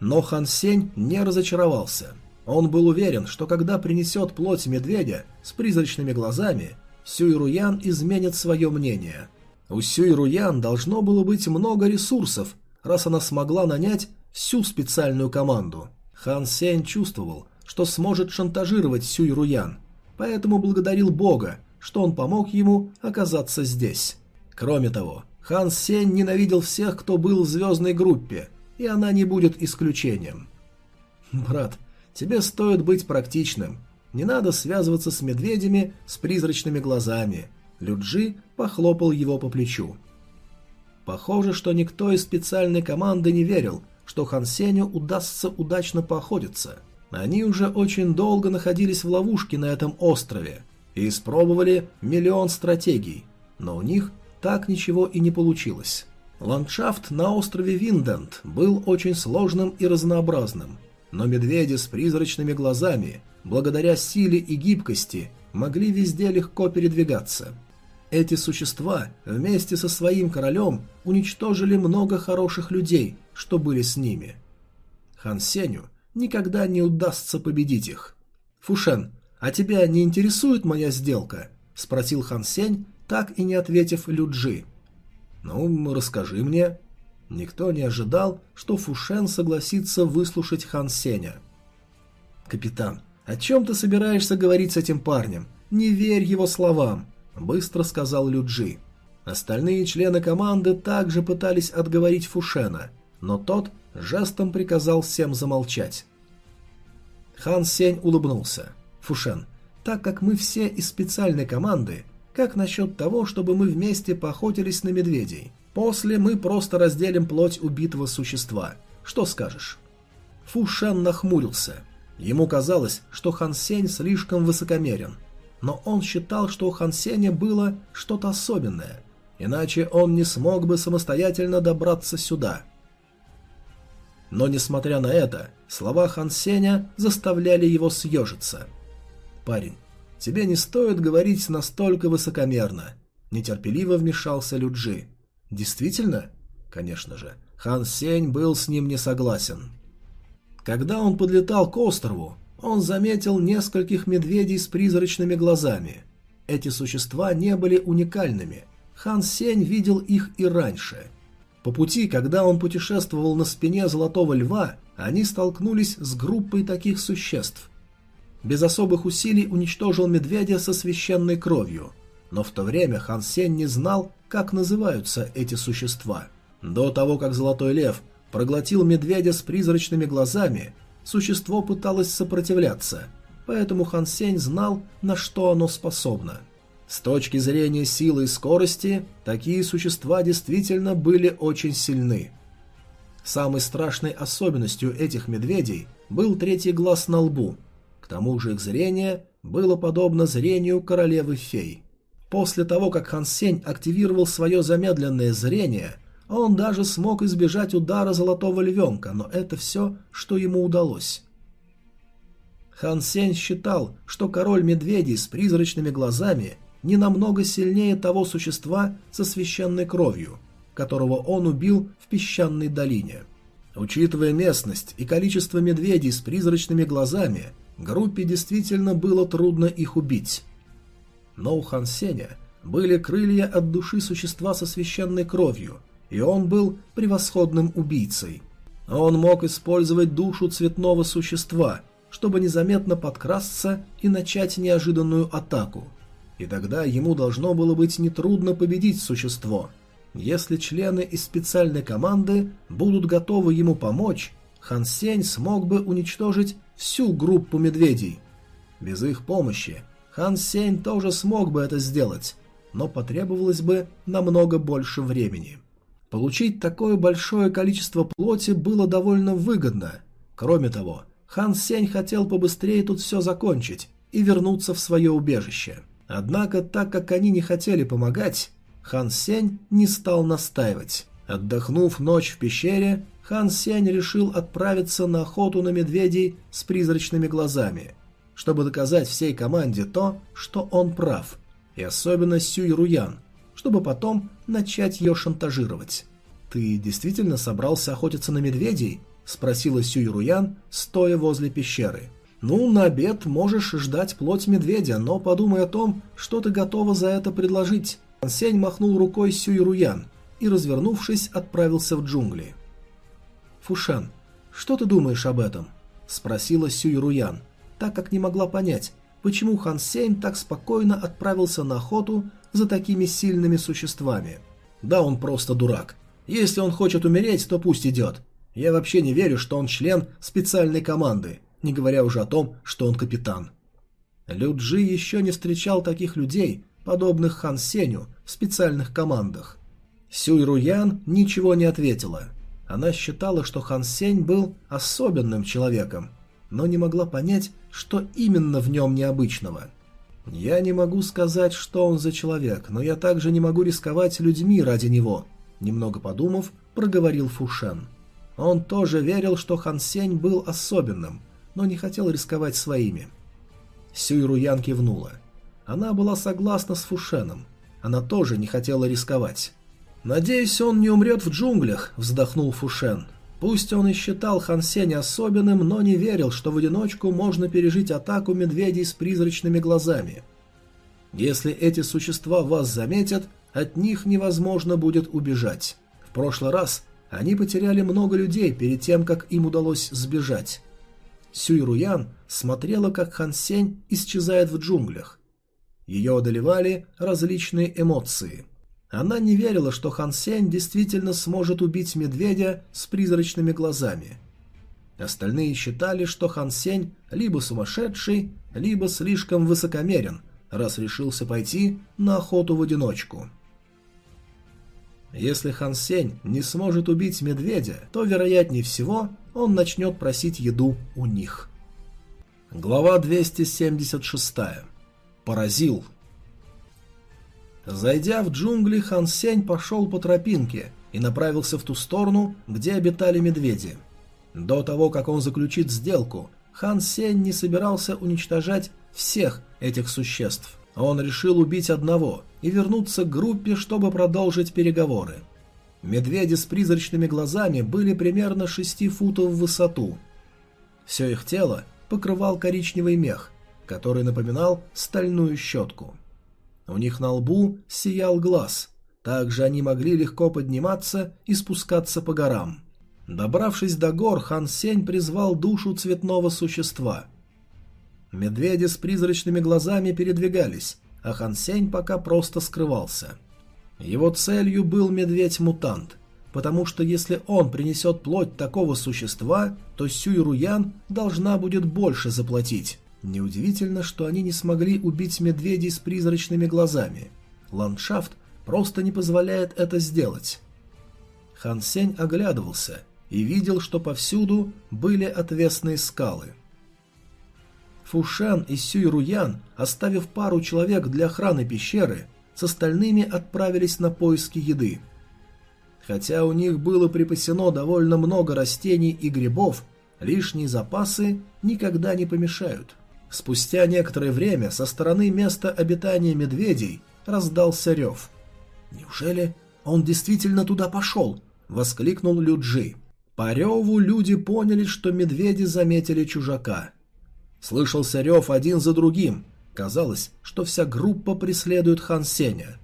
Но Хан Сень не разочаровался. Он был уверен, что когда принесет плоть медведя с призрачными глазами, Сюй Руян изменит свое мнение. У Сюй Руян должно было быть много ресурсов, раз она смогла нанять всю специальную команду. Хан Сень чувствовал, что сможет шантажировать Сюй Руян, поэтому благодарил Бога, что он помог ему оказаться здесь. Кроме того, Хан Сень ненавидел всех, кто был в звездной группе, и она не будет исключением. «Брат, тебе стоит быть практичным. Не надо связываться с медведями с призрачными глазами». Люджи похлопал его по плечу. Похоже, что никто из специальной команды не верил, что Хан Сеню удастся удачно поохотиться. Они уже очень долго находились в ловушке на этом острове и испробовали миллион стратегий, но у них так ничего и не получилось. Ландшафт на острове Виндент был очень сложным и разнообразным, но медведи с призрачными глазами, благодаря силе и гибкости, могли везде легко передвигаться. Эти существа вместе со своим королем уничтожили много хороших людей, что были с ними. Хан Сеню никогда не удастся победить их. «Фушен, а тебя не интересует моя сделка?» – спросил Хан Сень, так и не ответив Люджи. «Ну, расскажи мне». Никто не ожидал, что Фушен согласится выслушать Хан Сеня. «Капитан, о чем ты собираешься говорить с этим парнем? Не верь его словам», – быстро сказал Люджи. Остальные члены команды также пытались отговорить Фушена, но тот жестом приказал всем замолчать. Хан Сень улыбнулся. «Фушен, так как мы все из специальной команды, как насчет того, чтобы мы вместе поохотились на медведей? После мы просто разделим плоть убитого существа. Что скажешь?» Фушен нахмурился. Ему казалось, что Хан Сень слишком высокомерен. Но он считал, что у Хан Сеня было что-то особенное. Иначе он не смог бы самостоятельно добраться сюда – но, несмотря на это, слова Хан Сеня заставляли его съежиться. «Парень, тебе не стоит говорить настолько высокомерно», – нетерпеливо вмешался Люджи. «Действительно?» Конечно же, Хан Сень был с ним не согласен. Когда он подлетал к острову, он заметил нескольких медведей с призрачными глазами. Эти существа не были уникальными. Хан Сень видел их и раньше – по пути, когда он путешествовал на спине Золотого Льва, они столкнулись с группой таких существ. Без особых усилий уничтожил медведя со священной кровью, но в то время Хан Сень не знал, как называются эти существа. До того, как Золотой Лев проглотил медведя с призрачными глазами, существо пыталось сопротивляться, поэтому Хан Сень знал, на что оно способно. С точки зрения силы и скорости, такие существа действительно были очень сильны. Самой страшной особенностью этих медведей был третий глаз на лбу. К тому же их зрение было подобно зрению королевы-фей. После того, как Хан Сень активировал свое замедленное зрение, он даже смог избежать удара золотого львенка, но это все, что ему удалось. Хан Сень считал, что король медведей с призрачными глазами не намного сильнее того существа со священной кровью, которого он убил в песчаной долине. Учитывая местность и количество медведей с призрачными глазами, группе действительно было трудно их убить. Но у Хан Сеня были крылья от души существа со священной кровью, и он был превосходным убийцей. Он мог использовать душу цветного существа, чтобы незаметно подкрасться и начать неожиданную атаку. И тогда ему должно было быть нетрудно победить существо. Если члены из специальной команды будут готовы ему помочь, Хан Сень смог бы уничтожить всю группу медведей. Без их помощи Хан Сень тоже смог бы это сделать, но потребовалось бы намного больше времени. Получить такое большое количество плоти было довольно выгодно. Кроме того, Хан Сень хотел побыстрее тут все закончить и вернуться в свое убежище. Однако, так как они не хотели помогать, Хан Сень не стал настаивать. Отдохнув ночь в пещере, Хан Сень решил отправиться на охоту на медведей с призрачными глазами, чтобы доказать всей команде то, что он прав, и особенно Сюй Руян, чтобы потом начать ее шантажировать. «Ты действительно собрался охотиться на медведей?» – спросила Сюй Руян, стоя возле пещеры. «Ну, на обед можешь ждать плоть медведя, но подумай о том, что ты готова за это предложить». Сень махнул рукой Сюй Руян и, развернувшись, отправился в джунгли. «Фушан, что ты думаешь об этом?» – спросила Сюй Руян, так как не могла понять, почему Хан Сень так спокойно отправился на охоту за такими сильными существами. Да, он просто дурак. Если он хочет умереть, то пусть идет. Я вообще не верю, что он член специальной команды, не говоря уже о том, что он капитан. Лю Джи еще не встречал таких людей, подобных Хан Сеню, в специальных командах. Сюй Руян ничего не ответила. Она считала, что Хан Сень был особенным человеком, но не могла понять, что именно в нем необычного. «Я не могу сказать, что он за человек, но я также не могу рисковать людьми ради него», немного подумав, проговорил Фушен. Он тоже верил, что Хан Сень был особенным, но не хотел рисковать своими. Сюй Руян кивнула. Она была согласна с Фушеном. Она тоже не хотела рисковать. «Надеюсь, он не умрет в джунглях», — вздохнул Фушен. Пусть он и считал Хан Сеня особенным, но не верил, что в одиночку можно пережить атаку медведей с призрачными глазами. Если эти существа вас заметят, от них невозможно будет убежать. В прошлый раз они потеряли много людей перед тем, как им удалось сбежать. Сюй Руян смотрела, как Хан Сень исчезает в джунглях. Ее одолевали различные эмоции – она не верила, что Хан Сень действительно сможет убить медведя с призрачными глазами. Остальные считали, что Хан Сень либо сумасшедший, либо слишком высокомерен, раз решился пойти на охоту в одиночку. Если Хан Сень не сможет убить медведя, то, вероятнее всего, он начнет просить еду у них. Глава 276. Поразил. Зайдя в джунгли, Хан Сень пошел по тропинке и направился в ту сторону, где обитали медведи. До того, как он заключит сделку, Хан Сень не собирался уничтожать всех этих существ. Он решил убить одного и вернуться к группе, чтобы продолжить переговоры. Медведи с призрачными глазами были примерно 6 футов в высоту. Все их тело покрывал коричневый мех, который напоминал стальную щетку. У них на лбу сиял глаз. Также они могли легко подниматься и спускаться по горам. Добравшись до гор, Хан Сень призвал душу цветного существа. Медведи с призрачными глазами передвигались, а Хан Сень пока просто скрывался. Его целью был медведь-мутант, потому что если он принесет плоть такого существа, то Сюй Руян должна будет больше заплатить. Неудивительно, что они не смогли убить медведей с призрачными глазами. Ландшафт просто не позволяет это сделать. Хан Сень оглядывался и видел, что повсюду были отвесные скалы. Фушан и Сюй Руян, оставив пару человек для охраны пещеры, с остальными отправились на поиски еды. Хотя у них было припасено довольно много растений и грибов, лишние запасы никогда не помешают. Спустя некоторое время со стороны места обитания медведей раздался рев. «Неужели он действительно туда пошел?» — воскликнул Люджи. По реву люди поняли, что медведи заметили чужака. Слышался рев один за другим. Казалось, что вся группа преследует Хан Сеня.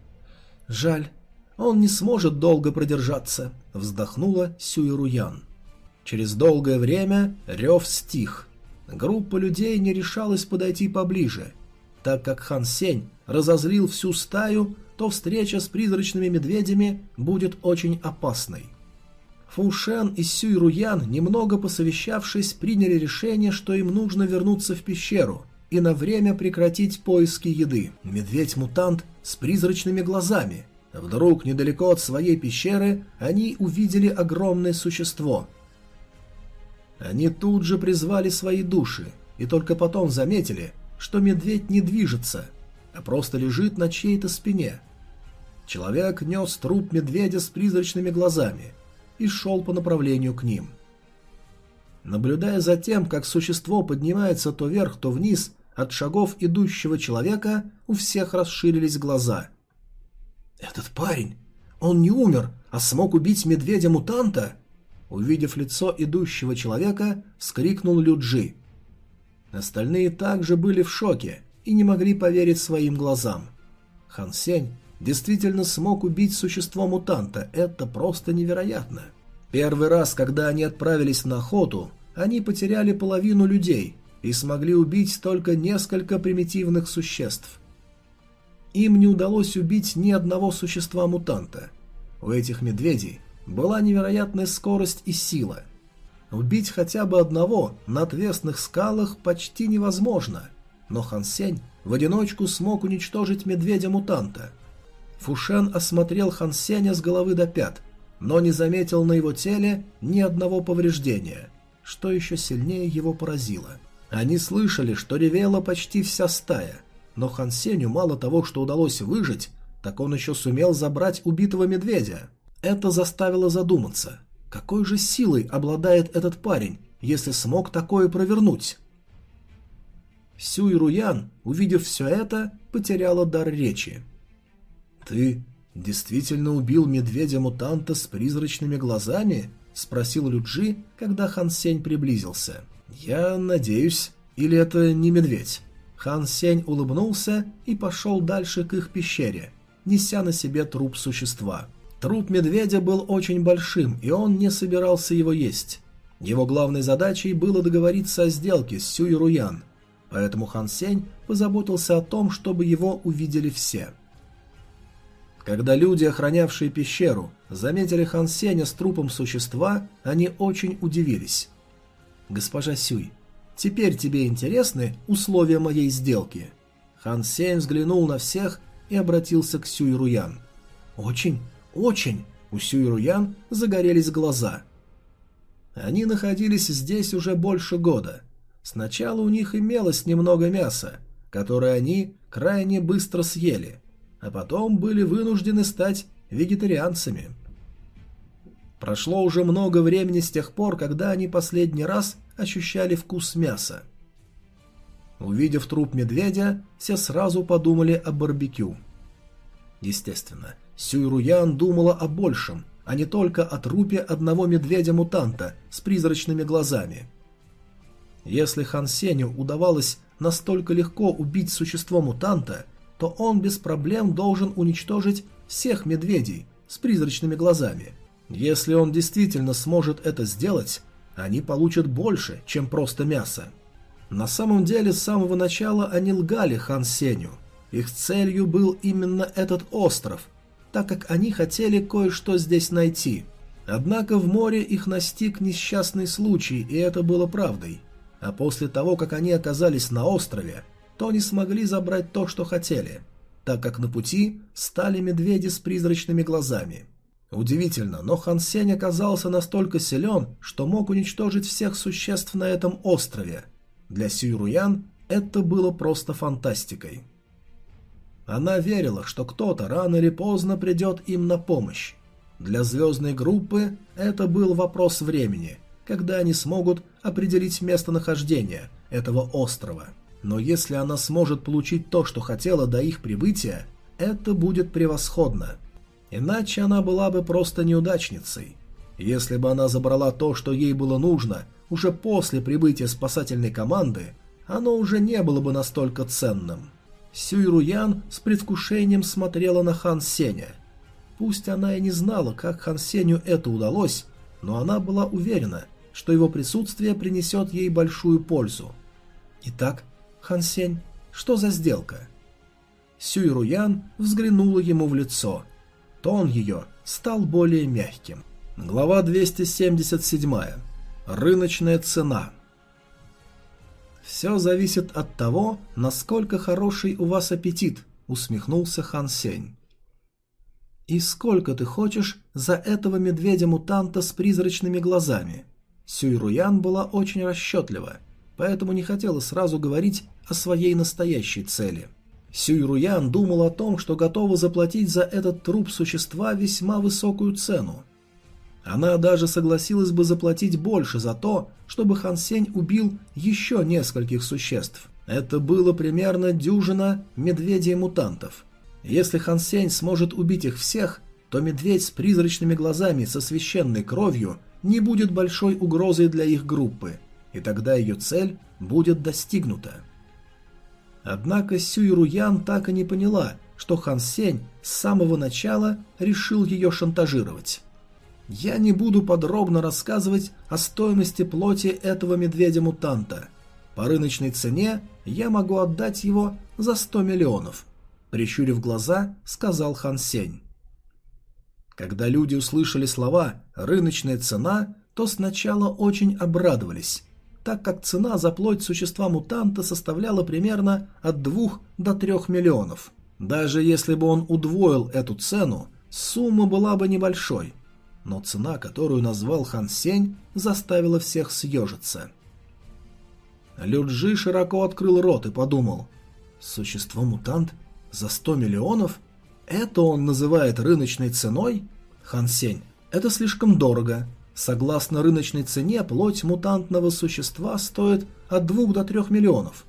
«Жаль, он не сможет долго продержаться», — вздохнула Сюйруян. Через долгое время рев стих. Группа людей не решалась подойти поближе. Так как Хан Сень разозлил всю стаю, то встреча с призрачными медведями будет очень опасной. Фушен и Сюй Руян, немного посовещавшись, приняли решение, что им нужно вернуться в пещеру и на время прекратить поиски еды. Медведь-мутант с призрачными глазами. Вдруг, недалеко от своей пещеры, они увидели огромное существо. Они тут же призвали свои души, и только потом заметили, что медведь не движется, а просто лежит на чьей-то спине. Человек нес труп медведя с призрачными глазами – и шел по направлению к ним. Наблюдая за тем, как существо поднимается то вверх, то вниз, от шагов идущего человека у всех расширились глаза. «Этот парень, он не умер, а смог убить медведя-мутанта?» Увидев лицо идущего человека, вскрикнул Люджи. Остальные также были в шоке и не могли поверить своим глазам. Хан Сень действительно смог убить существо-мутанта. Это просто невероятно. Первый раз, когда они отправились на охоту, они потеряли половину людей и смогли убить только несколько примитивных существ. Им не удалось убить ни одного существа-мутанта. У этих медведей была невероятная скорость и сила. Убить хотя бы одного на отвесных скалах почти невозможно, но Хан Сень в одиночку смог уничтожить медведя-мутанта – Фушен осмотрел Хан Сеня с головы до пят, но не заметил на его теле ни одного повреждения, что еще сильнее его поразило. Они слышали, что ревела почти вся стая, но Хан Сеню мало того, что удалось выжить, так он еще сумел забрать убитого медведя. Это заставило задуматься, какой же силой обладает этот парень, если смог такое провернуть? Сюй Руян, увидев все это, потеряла дар речи. «Ты действительно убил медведя-мутанта с призрачными глазами?» — спросил Люджи, когда Хан Сень приблизился. «Я надеюсь, или это не медведь?» Хан Сень улыбнулся и пошел дальше к их пещере, неся на себе труп существа. Труп медведя был очень большим, и он не собирался его есть. Его главной задачей было договориться о сделке с Сюй Руян, поэтому Хан Сень позаботился о том, чтобы его увидели все. Когда люди, охранявшие пещеру, заметили Хан Сеня с трупом существа, они очень удивились. «Госпожа Сюй, теперь тебе интересны условия моей сделки?» Хан Сень взглянул на всех и обратился к Сюй Руян. «Очень, очень!» У Сюй Руян загорелись глаза. Они находились здесь уже больше года. Сначала у них имелось немного мяса, которое они крайне быстро съели а потом были вынуждены стать вегетарианцами. Прошло уже много времени с тех пор, когда они последний раз ощущали вкус мяса. Увидев труп медведя, все сразу подумали о барбекю. Естественно, Сюйруян думала о большем, а не только о трупе одного медведя-мутанта с призрачными глазами. Если Хан Сеню удавалось настолько легко убить существо-мутанта, то он без проблем должен уничтожить всех медведей с призрачными глазами. Если он действительно сможет это сделать, они получат больше, чем просто мясо. На самом деле, с самого начала они лгали Хан Сеню. Их целью был именно этот остров, так как они хотели кое-что здесь найти. Однако в море их настиг несчастный случай, и это было правдой. а после того, как они оказались на острове, то не смогли забрать то, что хотели, так как на пути стали медведи с призрачными глазами. Удивительно, но Хан Сень оказался настолько силен, что мог уничтожить всех существ на этом острове. Для Сюйруян это было просто фантастикой. Она верила, что кто-то рано или поздно придет им на помощь. Для звездной группы это был вопрос времени, когда они смогут определить местонахождение этого острова. Но если она сможет получить то, что хотела до их прибытия, это будет превосходно. Иначе она была бы просто неудачницей. Если бы она забрала то, что ей было нужно, уже после прибытия спасательной команды, оно уже не было бы настолько ценным. Сюйруян с предвкушением смотрела на Хан Сеня. Пусть она и не знала, как Хан Сеню это удалось, но она была уверена, что его присутствие принесет ей большую пользу. «Итак, Хан Сень, что за сделка?» Сюйруян взглянула ему в лицо. Тон ее стал более мягким. Глава 277. Рыночная цена. «Все зависит от того, насколько хороший у вас аппетит», — усмехнулся Хан Сень. «И сколько ты хочешь за этого медведя-мутанта с призрачными глазами?» Сюйруян была очень расчетлива, поэтому не хотела сразу говорить о своей настоящей цели. Сюйруян думал о том, что готова заплатить за этот труп существа весьма высокую цену. Она даже согласилась бы заплатить больше за то, чтобы Хан Сень убил еще нескольких существ. Это было примерно дюжина медведей-мутантов. Если Хан Сень сможет убить их всех, то медведь с призрачными глазами со священной кровью не будет большой угрозой для их группы, и тогда ее цель будет достигнута. Однако Сюй Руян так и не поняла, что Хан Сень с самого начала решил ее шантажировать. Я не буду подробно рассказывать о стоимости плоти этого медведя-мутанта. По рыночной цене я могу отдать его за 100 миллионов. Прищурив глаза, сказал Хан Сень. Когда люди услышали слова «рыночная цена», то сначала очень обрадовались, так как цена за плоть существа-мутанта составляла примерно от 2 до 3 миллионов. Даже если бы он удвоил эту цену, сумма была бы небольшой – но цена, которую назвал Хан Сень, заставила всех съежиться. Люджи широко открыл рот и подумал, «Существо-мутант за 100 миллионов? Это он называет рыночной ценой? Хан Сень, это слишком дорого. Согласно рыночной цене, плоть мутантного существа стоит от 2 до 3 миллионов.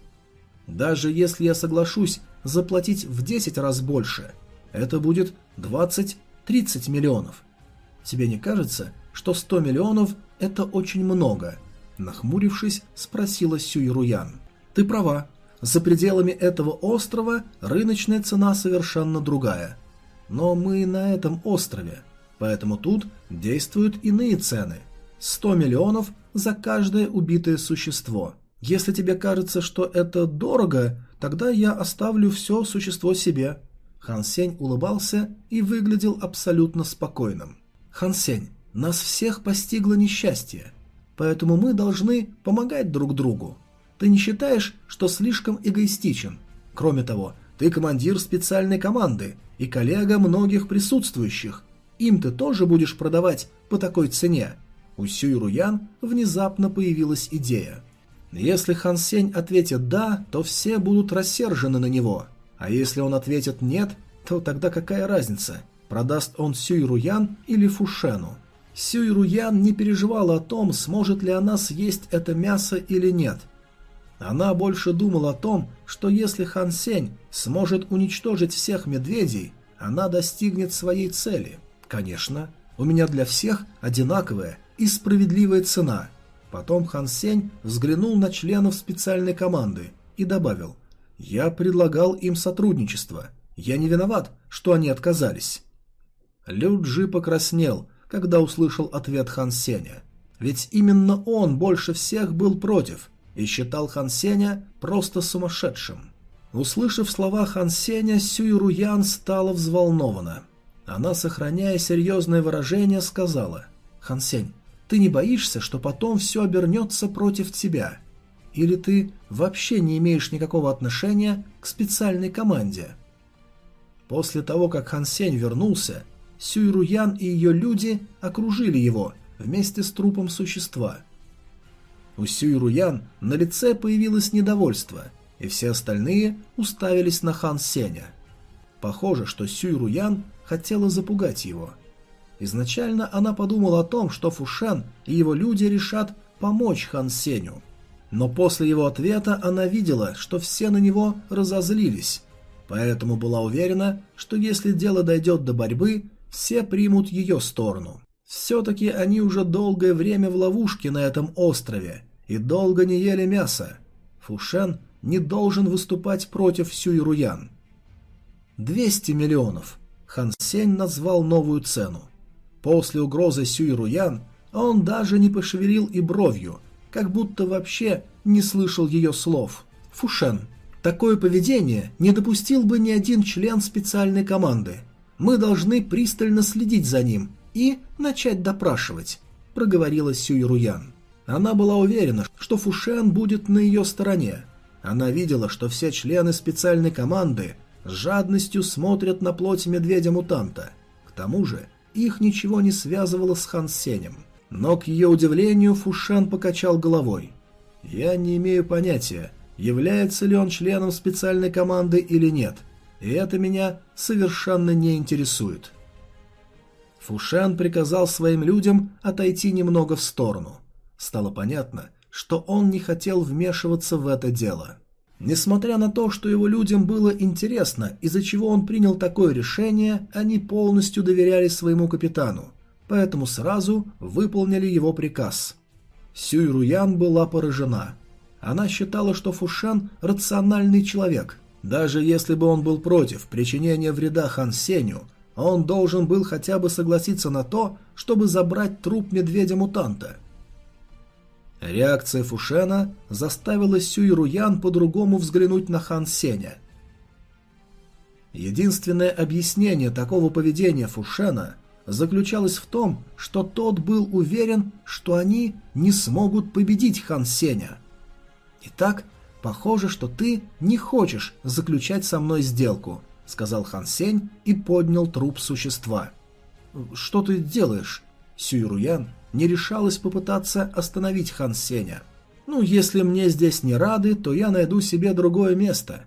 Даже если я соглашусь заплатить в 10 раз больше, это будет 20-30 миллионов. Тебе не кажется, что 100 миллионов – это очень много?» Нахмурившись, спросила Сюй Руян. «Ты права. За пределами этого острова рыночная цена совершенно другая. Но мы на этом острове, поэтому тут действуют иные цены. 100 миллионов за каждое убитое существо. Если тебе кажется, что это дорого, тогда я оставлю все существо себе». Хан Сень улыбался и выглядел абсолютно спокойным. Хан Сень, нас всех постигло несчастье, поэтому мы должны помогать друг другу. Ты не считаешь, что слишком эгоистичен? Кроме того, ты командир специальной команды и коллега многих присутствующих. Им ты тоже будешь продавать по такой цене. У Сюй Руян внезапно появилась идея. Если Хан Сень ответит «да», то все будут рассержены на него. А если он ответит «нет», то тогда какая разница? Продаст он Сюй Руян или Фушену. Сюй Руян не переживала о том, сможет ли она съесть это мясо или нет. Она больше думала о том, что если Хан Сень сможет уничтожить всех медведей, она достигнет своей цели. Конечно, у меня для всех одинаковая и справедливая цена. Потом Хан Сень взглянул на членов специальной команды и добавил, «Я предлагал им сотрудничество. Я не виноват, что они отказались». Лю Джи покраснел, когда услышал ответ Хан Сеня. Ведь именно он больше всех был против и считал Хан Сеня просто сумасшедшим. Услышав слова Хан Сеня, Сюй Руян стала взволнована. Она, сохраняя серьезное выражение, сказала «Хан Сень, ты не боишься, что потом все обернется против тебя?» Или ты вообще не имеешь никакого отношения к специальной команде? После того, как Хан Сень вернулся, Сюй Руян и ее люди окружили его вместе с трупом существа. У Сюй Руян на лице появилось недовольство, и все остальные уставились на Хан Сеня. Похоже, что Сюй Руян хотела запугать его. Изначально она подумала о том, что Фушен и его люди решат помочь Хан Сеню. Но после его ответа она видела, что все на него разозлились, поэтому была уверена, что если дело дойдет до борьбы, все примут ее сторону. Все-таки они уже долгое время в ловушке на этом острове и долго не ели мясо. Фушен не должен выступать против Сюйруян. 200 миллионов. Хан Сень назвал новую цену. После угрозы Сюйруян он даже не пошевелил и бровью, как будто вообще не слышал ее слов. Фушен. Такое поведение не допустил бы ни один член специальной команды. Мы должны пристально следить за ним и начать допрашивать, проговорила Сюйруян. Она была уверена, что Фушен будет на ее стороне. Она видела, что все члены специальной команды с жадностью смотрят на плоть медведя-мутанта. К тому же их ничего не связывало с Хан Сенем. Но, к ее удивлению, Фушан покачал головой. «Я не имею понятия, является ли он членом специальной команды или нет, и это меня совершенно не интересует». Фушан приказал своим людям отойти немного в сторону. Стало понятно, что он не хотел вмешиваться в это дело. Несмотря на то, что его людям было интересно, из-за чего он принял такое решение, они полностью доверяли своему капитану, поэтому сразу выполнили его приказ. Сюй Руян была поражена. Она считала, что Фушан – рациональный человек. Даже если бы он был против причинения вреда Хан Сеню, он должен был хотя бы согласиться на то, чтобы забрать труп медведя-мутанта – Реакция Фушена заставила Сюй Руян по-другому взглянуть на Хан Сеня. Единственное объяснение такого поведения Фушена заключалось в том, что тот был уверен, что они не смогут победить Хан Сеня. «Итак, похоже, что ты не хочешь заключать со мной сделку», — сказал Хан Сень и поднял труп существа. «Что ты делаешь?» Сюй Руян не решалась попытаться остановить Хан Сеня. «Ну, если мне здесь не рады, то я найду себе другое место.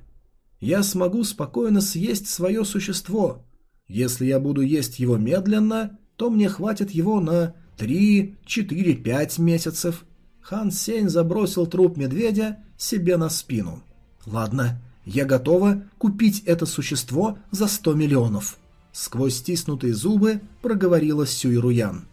Я смогу спокойно съесть свое существо. Если я буду есть его медленно, то мне хватит его на три, четыре, пять месяцев». Хан Сень забросил труп медведя себе на спину. «Ладно, я готова купить это существо за сто миллионов». Сквозь стиснутые зубы проговорила Сюй Руян.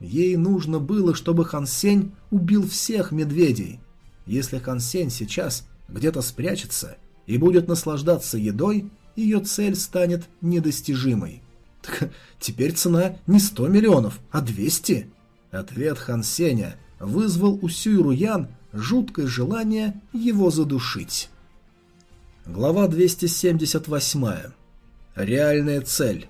Ей нужно было, чтобы Хан Сень убил всех медведей. Если Хан Сень сейчас где-то спрячется и будет наслаждаться едой, ее цель станет недостижимой. Так теперь цена не 100 миллионов, а 200. Ответ Хан Сеня вызвал у Сюй Руян жуткое желание его задушить. Глава 278. Реальная цель.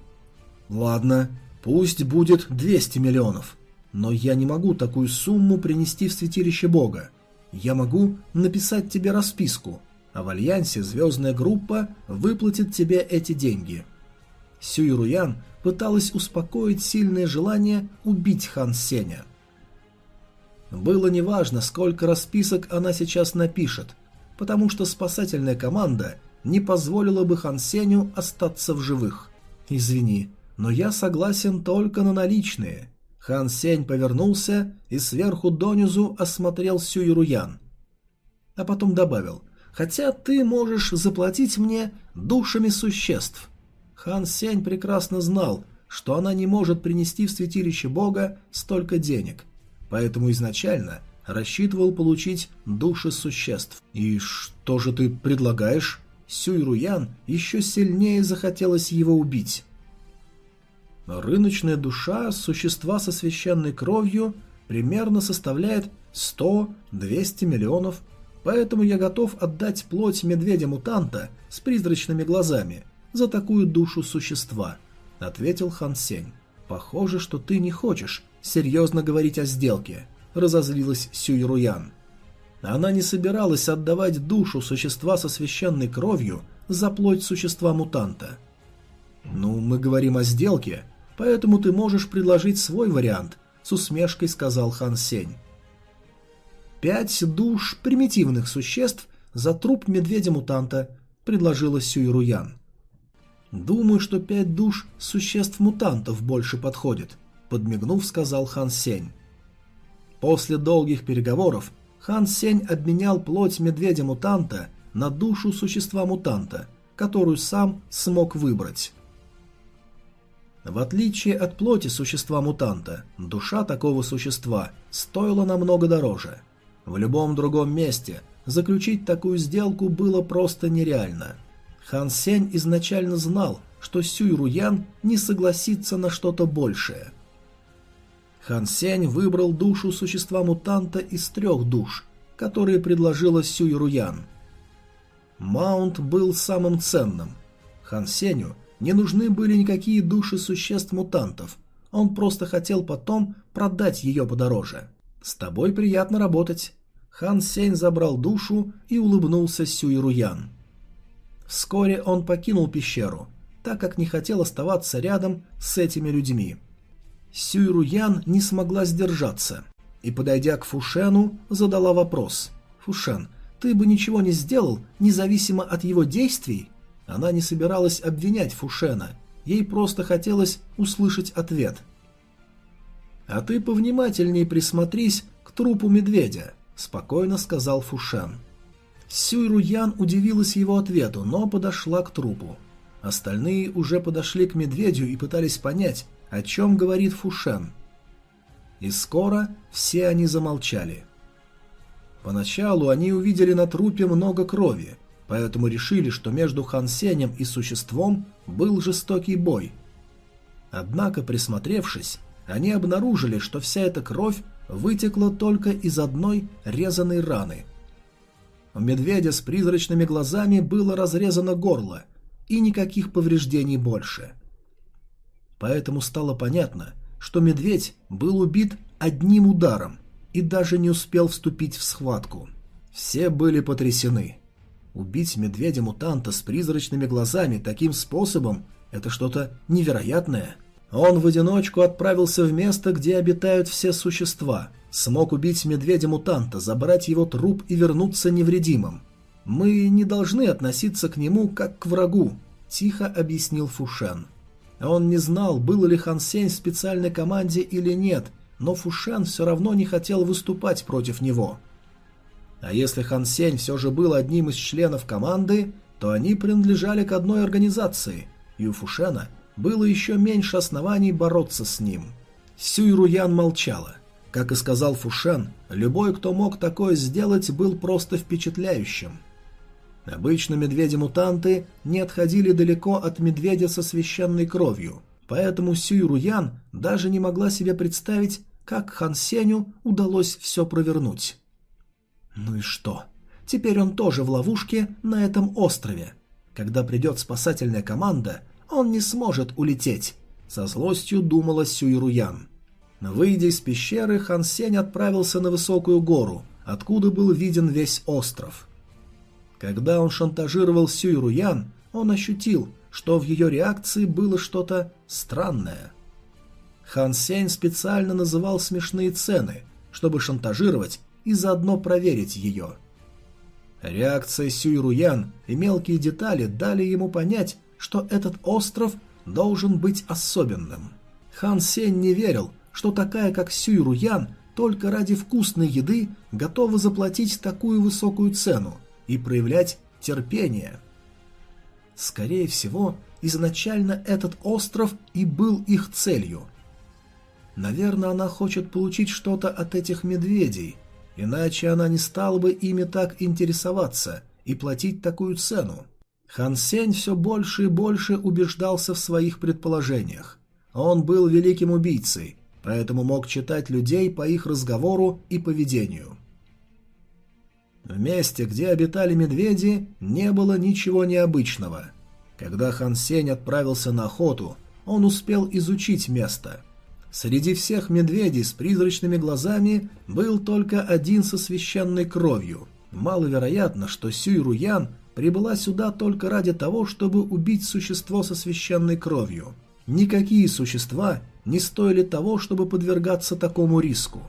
Ладно, Пусть будет 200 миллионов. Но я не могу такую сумму принести в святилище Бога. Я могу написать тебе расписку, а в Альянсе звездная группа выплатит тебе эти деньги. Сюй Руян пыталась успокоить сильное желание убить Хан Сеня. Было неважно, сколько расписок она сейчас напишет, потому что спасательная команда не позволила бы Хан Сеню остаться в живых. Извини, но я согласен только на наличные». Хан Сень повернулся и сверху донизу осмотрел Сюйруян. А потом добавил, «Хотя ты можешь заплатить мне душами существ». Хан Сень прекрасно знал, что она не может принести в святилище Бога столько денег, поэтому изначально рассчитывал получить души существ. «И что же ты предлагаешь?» Сюйруян еще сильнее захотелось его убить. Рыночная душа существа со священной кровью примерно составляет 100-200 миллионов, поэтому я готов отдать плоть медведя-мутанта с призрачными глазами за такую душу существа, ответил Хан Сень. Похоже, что ты не хочешь серьезно говорить о сделке, разозлилась Сюй Руян. Она не собиралась отдавать душу существа со священной кровью за плоть существа-мутанта. «Ну, мы говорим о сделке, поэтому ты можешь предложить свой вариант», — с усмешкой сказал Хан Сень. «Пять душ примитивных существ за труп медведя-мутанта», — предложила Сюй Руян. «Думаю, что пять душ существ-мутантов больше подходит», — подмигнув, сказал Хан Сень. После долгих переговоров Хан Сень обменял плоть медведя-мутанта на душу существа-мутанта, которую сам смог выбрать. В отличие от плоти существа-мутанта, душа такого существа стоила намного дороже. В любом другом месте заключить такую сделку было просто нереально. Хан Сень изначально знал, что Сюй Руян не согласится на что-то большее. Хан Сень выбрал душу существа-мутанта из трех душ, которые предложила Сюй Руян. Маунт был самым ценным. Хан Сенью не нужны были никакие души существ-мутантов, он просто хотел потом продать ее подороже. «С тобой приятно работать». Хан Сень забрал душу и улыбнулся Сюй Руян. Вскоре он покинул пещеру, так как не хотел оставаться рядом с этими людьми. Сюй Руян не смогла сдержаться и, подойдя к Фушену, задала вопрос. «Фушен, ты бы ничего не сделал, независимо от его действий?» Она не собиралась обвинять Фушена, ей просто хотелось услышать ответ. «А ты повнимательнее присмотрись к трупу медведя», – спокойно сказал Фушен. Сюй Руян удивилась его ответу, но подошла к трупу. Остальные уже подошли к медведю и пытались понять, о чем говорит Фушен. И скоро все они замолчали. Поначалу они увидели на трупе много крови, поэтому решили, что между Хан Сенем и существом был жестокий бой. Однако, присмотревшись, они обнаружили, что вся эта кровь вытекла только из одной резаной раны. У медведя с призрачными глазами было разрезано горло, и никаких повреждений больше – Поэтому стало понятно, что медведь был убит одним ударом и даже не успел вступить в схватку. Все были потрясены. Убить медведя-мутанта с призрачными глазами таким способом – это что-то невероятное. Он в одиночку отправился в место, где обитают все существа, смог убить медведя-мутанта, забрать его труп и вернуться невредимым. «Мы не должны относиться к нему как к врагу», – тихо объяснил Фушен. Он не знал, был ли Хан Сень в специальной команде или нет, но Фушен все равно не хотел выступать против него. А если Хан Сень все же был одним из членов команды, то они принадлежали к одной организации, и у Фушена было еще меньше оснований бороться с ним. Сюй Руян молчала. Как и сказал Фушен, любой, кто мог такое сделать, был просто впечатляющим. Обычно медведи-мутанты не отходили далеко от медведя со священной кровью, поэтому Сюй Руян даже не могла себе представить, как Хан Сеню удалось все провернуть. Ну и что? Теперь он тоже в ловушке на этом острове. Когда придет спасательная команда, он не сможет улететь. Со злостью думала Сюй Руян. Выйдя из пещеры, Хан Сень отправился на высокую гору, откуда был виден весь остров. Когда он шантажировал Сюй Руян, он ощутил, что в ее реакции было что-то странное. Хан Сень специально называл смешные цены, чтобы шантажировать и заодно проверить ее. Реакция Сюй Руян и мелкие детали дали ему понять, что этот остров должен быть особенным. Хан Сень не верил, что такая, как Сюй Руян, только ради вкусной еды готова заплатить такую высокую цену – и проявлять терпение. Скорее всего, изначально этот остров и был их целью. Наверное, она хочет получить что-то от этих медведей, иначе она не стала бы ими так интересоваться и платить такую цену. Хан Сень все больше и больше убеждался в своих предположениях. Он был великим убийцей, поэтому мог читать людей по их разговору и поведению. В месте, где обитали медведи, не было ничего необычного. Когда Хан Сень отправился на охоту, он успел изучить место. Среди всех медведей с призрачными глазами был только один со священной кровью. Маловероятно, что Сюй Руян прибыла сюда только ради того, чтобы убить существо со священной кровью. Никакие существа не стоили того, чтобы подвергаться такому риску.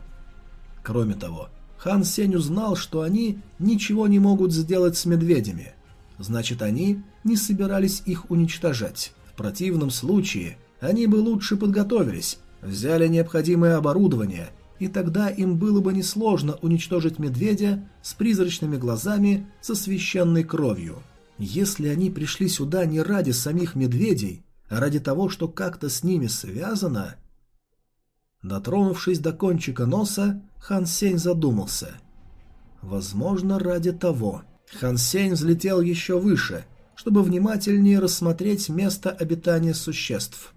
Кроме того, Хан Сень узнал, что они ничего не могут сделать с медведями. Значит, они не собирались их уничтожать. В противном случае они бы лучше подготовились, взяли необходимое оборудование, и тогда им было бы несложно уничтожить медведя с призрачными глазами со священной кровью. Если они пришли сюда не ради самих медведей, а ради того, что как-то с ними связано... Дотронувшись до кончика носа, Хан Сень задумался. Возможно, ради того. Хан Сень взлетел еще выше, чтобы внимательнее рассмотреть место обитания существ.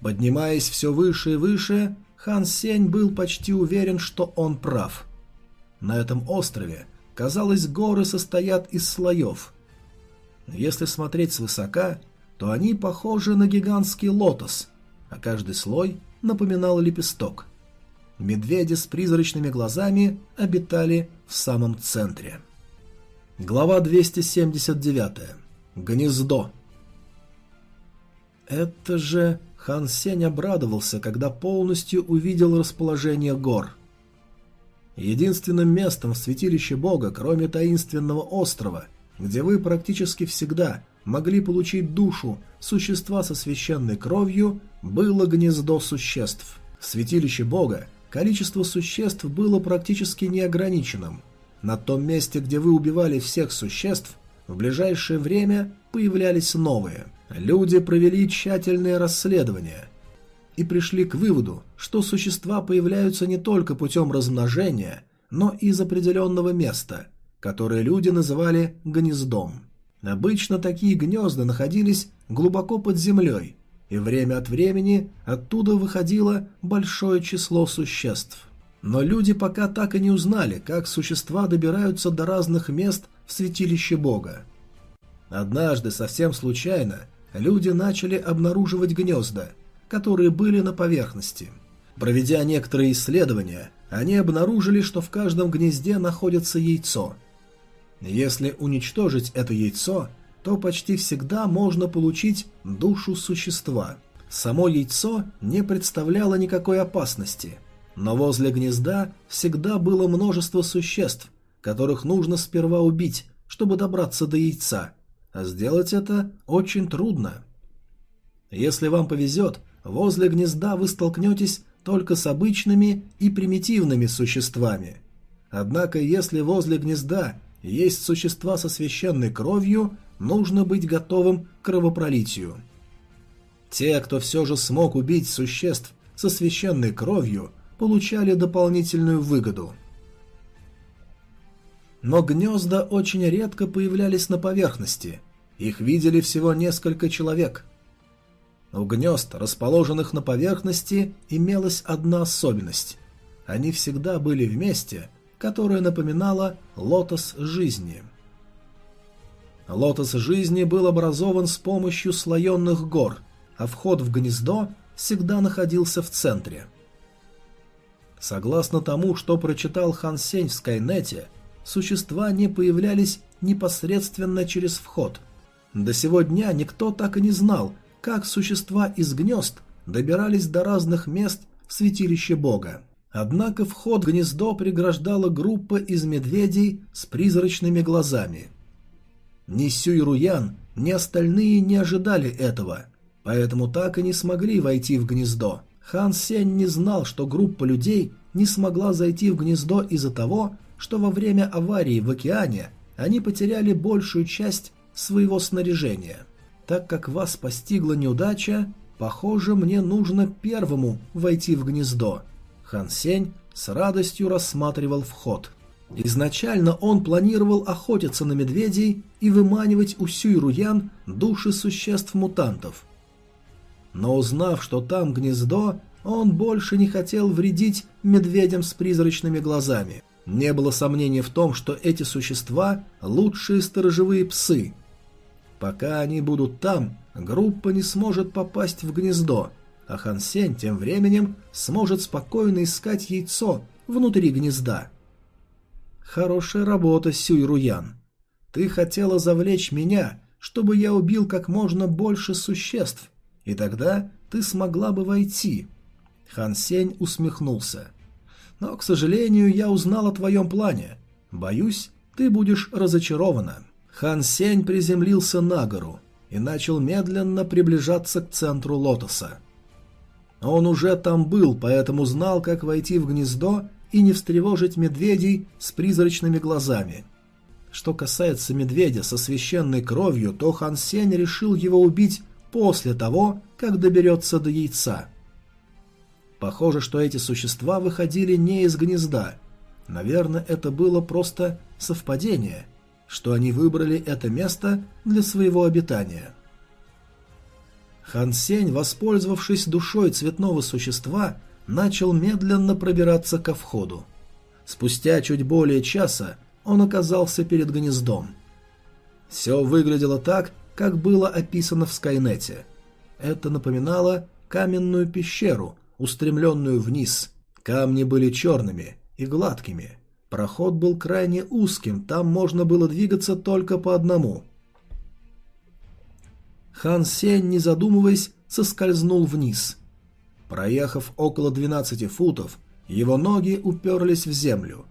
Поднимаясь все выше и выше, Хан Сень был почти уверен, что он прав. На этом острове, казалось, горы состоят из слоев. Если смотреть свысока, то они похожи на гигантский лотос, а каждый слой напоминал лепесток. Медведи с призрачными глазами обитали в самом центре. Глава 279. Гнездо. Это же Хан Сень обрадовался, когда полностью увидел расположение гор. Единственным местом в святилище Бога, кроме таинственного острова, где вы практически всегда могли получить душу существа со священной кровью, было гнездо существ. В святилище Бога количество существ было практически неограниченным. На том месте, где вы убивали всех существ, в ближайшее время появлялись новые – Люди провели тщательное расследование и пришли к выводу, что существа появляются не только путем размножения, но и из определенного места, которое люди называли гнездом. Обычно такие гнезда находились глубоко под землей, и время от времени оттуда выходило большое число существ. Но люди пока так и не узнали, как существа добираются до разных мест в святилище Бога. Однажды, совсем случайно, люди начали обнаруживать гнезда, которые были на поверхности. Проведя некоторые исследования, они обнаружили, что в каждом гнезде находится яйцо. Если уничтожить это яйцо, то почти всегда можно получить душу существа. Само яйцо не представляло никакой опасности, но возле гнезда всегда было множество существ, которых нужно сперва убить, чтобы добраться до яйца – а сделать это очень трудно. Если вам повезет, возле гнезда вы столкнетесь только с обычными и примитивными существами. Однако, если возле гнезда есть существа со священной кровью, нужно быть готовым к кровопролитию. Те, кто все же смог убить существ со священной кровью, получали дополнительную выгоду – но гнезда очень редко появлялись на поверхности. Их видели всего несколько человек. У гнезд, расположенных на поверхности, имелась одна особенность. Они всегда были вместе, которое напоминало лотос жизни. Лотос жизни был образован с помощью слоенных гор, а вход в гнездо всегда находился в центре. Согласно тому, что прочитал Хан Сень в Скайнете – существа не появлялись непосредственно через вход. До сего дня никто так и не знал, как существа из гнезд добирались до разных мест в святилище Бога. Однако вход в гнездо преграждала группа из медведей с призрачными глазами. Ни Сюй Руян, ни остальные не ожидали этого, поэтому так и не смогли войти в гнездо. Хан Сень не знал, что группа людей не смогла зайти в гнездо из-за того, что во время аварии в океане они потеряли большую часть своего снаряжения. Так как вас постигла неудача, похоже, мне нужно первому войти в гнездо. Хан Сень с радостью рассматривал вход. Изначально он планировал охотиться на медведей и выманивать у Сюй Руян души существ-мутантов. Но узнав, что там гнездо, он больше не хотел вредить медведям с призрачными глазами. Не было сомнений в том, что эти существа – лучшие сторожевые псы. Пока они будут там, группа не сможет попасть в гнездо, а Хан Сень тем временем сможет спокойно искать яйцо внутри гнезда. Хорошая работа, Сюй Руян. Ты хотела завлечь меня, чтобы я убил как можно больше существ, и тогда ты смогла бы войти. Хан Сень усмехнулся. Но, к сожалению, я узнал о твоем плане. Боюсь, ты будешь разочарована. Хан Сень приземлился на гору и начал медленно приближаться к центру лотоса. Он уже там был, поэтому знал, как войти в гнездо и не встревожить медведей с призрачными глазами. Что касается медведя со священной кровью, то Хан Сень решил его убить после того, как доберется до яйца. Похоже, что эти существа выходили не из гнезда. Наверное, это было просто совпадение, что они выбрали это место для своего обитания. Хан Сень, воспользовавшись душой цветного существа, начал медленно пробираться ко входу. Спустя чуть более часа он оказался перед гнездом. Все выглядело так, как было описано в Скайнете. Это напоминало каменную пещеру, устремленную вниз. Камни были черными и гладкими. Проход был крайне узким, там можно было двигаться только по одному. Хан Сень, не задумываясь, соскользнул вниз. Проехав около 12 футов, его ноги уперлись в землю.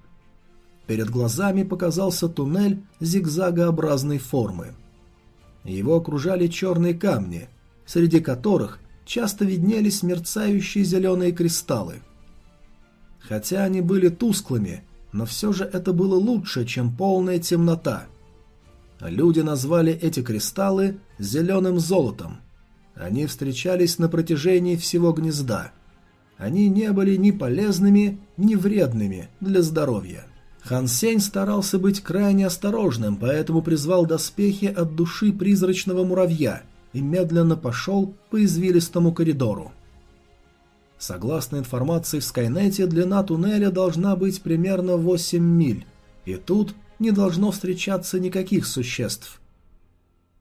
Перед глазами показался туннель зигзагообразной формы. Его окружали черные камни, среди которых часто виднелись мерцающие зеленые кристаллы. Хотя они были тусклыми, но все же это было лучше, чем полная темнота – Люди назвали эти кристаллы зеленым золотом. Они встречались на протяжении всего гнезда. Они не были ни полезными, ни вредными для здоровья. Хан Сень старался быть крайне осторожным, поэтому призвал доспехи от души призрачного муравья и медленно пошел по извилистому коридору. Согласно информации в Скайнете, длина туннеля должна быть примерно 8 миль, и тут не должно встречаться никаких существ.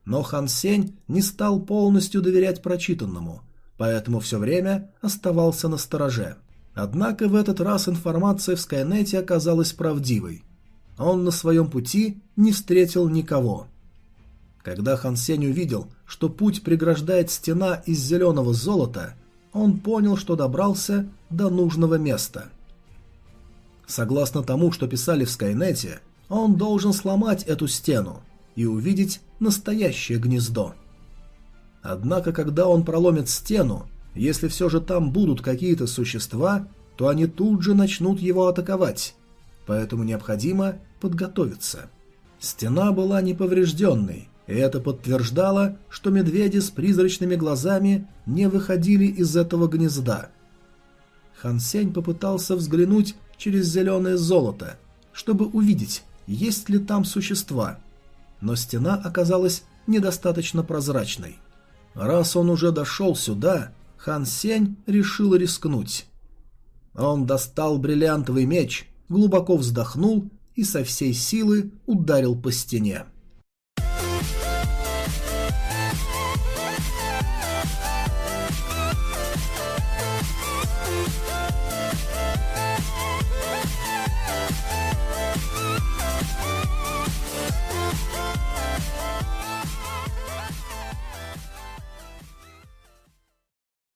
Но Хан Сень не стал полностью доверять прочитанному, поэтому все время оставался на стороже. Однако в этот раз информация в Скайнете оказалась правдивой. Он на своем пути не встретил никого. Когда Хан Сень увидел, что путь преграждает стена из зеленого золота, он понял, что добрался до нужного места. Согласно тому, что писали в Скайнете, он должен сломать эту стену и увидеть настоящее гнездо. Однако, когда он проломит стену, если все же там будут какие-то существа, то они тут же начнут его атаковать, поэтому необходимо подготовиться. Стена была неповрежденной, и это подтверждало, что медведи с призрачными глазами не выходили из этого гнезда. Хан Сень попытался взглянуть через зеленое золото, чтобы увидеть, есть ли там существа, но стена оказалась недостаточно прозрачной. Раз он уже дошел сюда, Хан Сень решил рискнуть. Он достал бриллиантовый меч, глубоко вздохнул и со всей силы ударил по стене.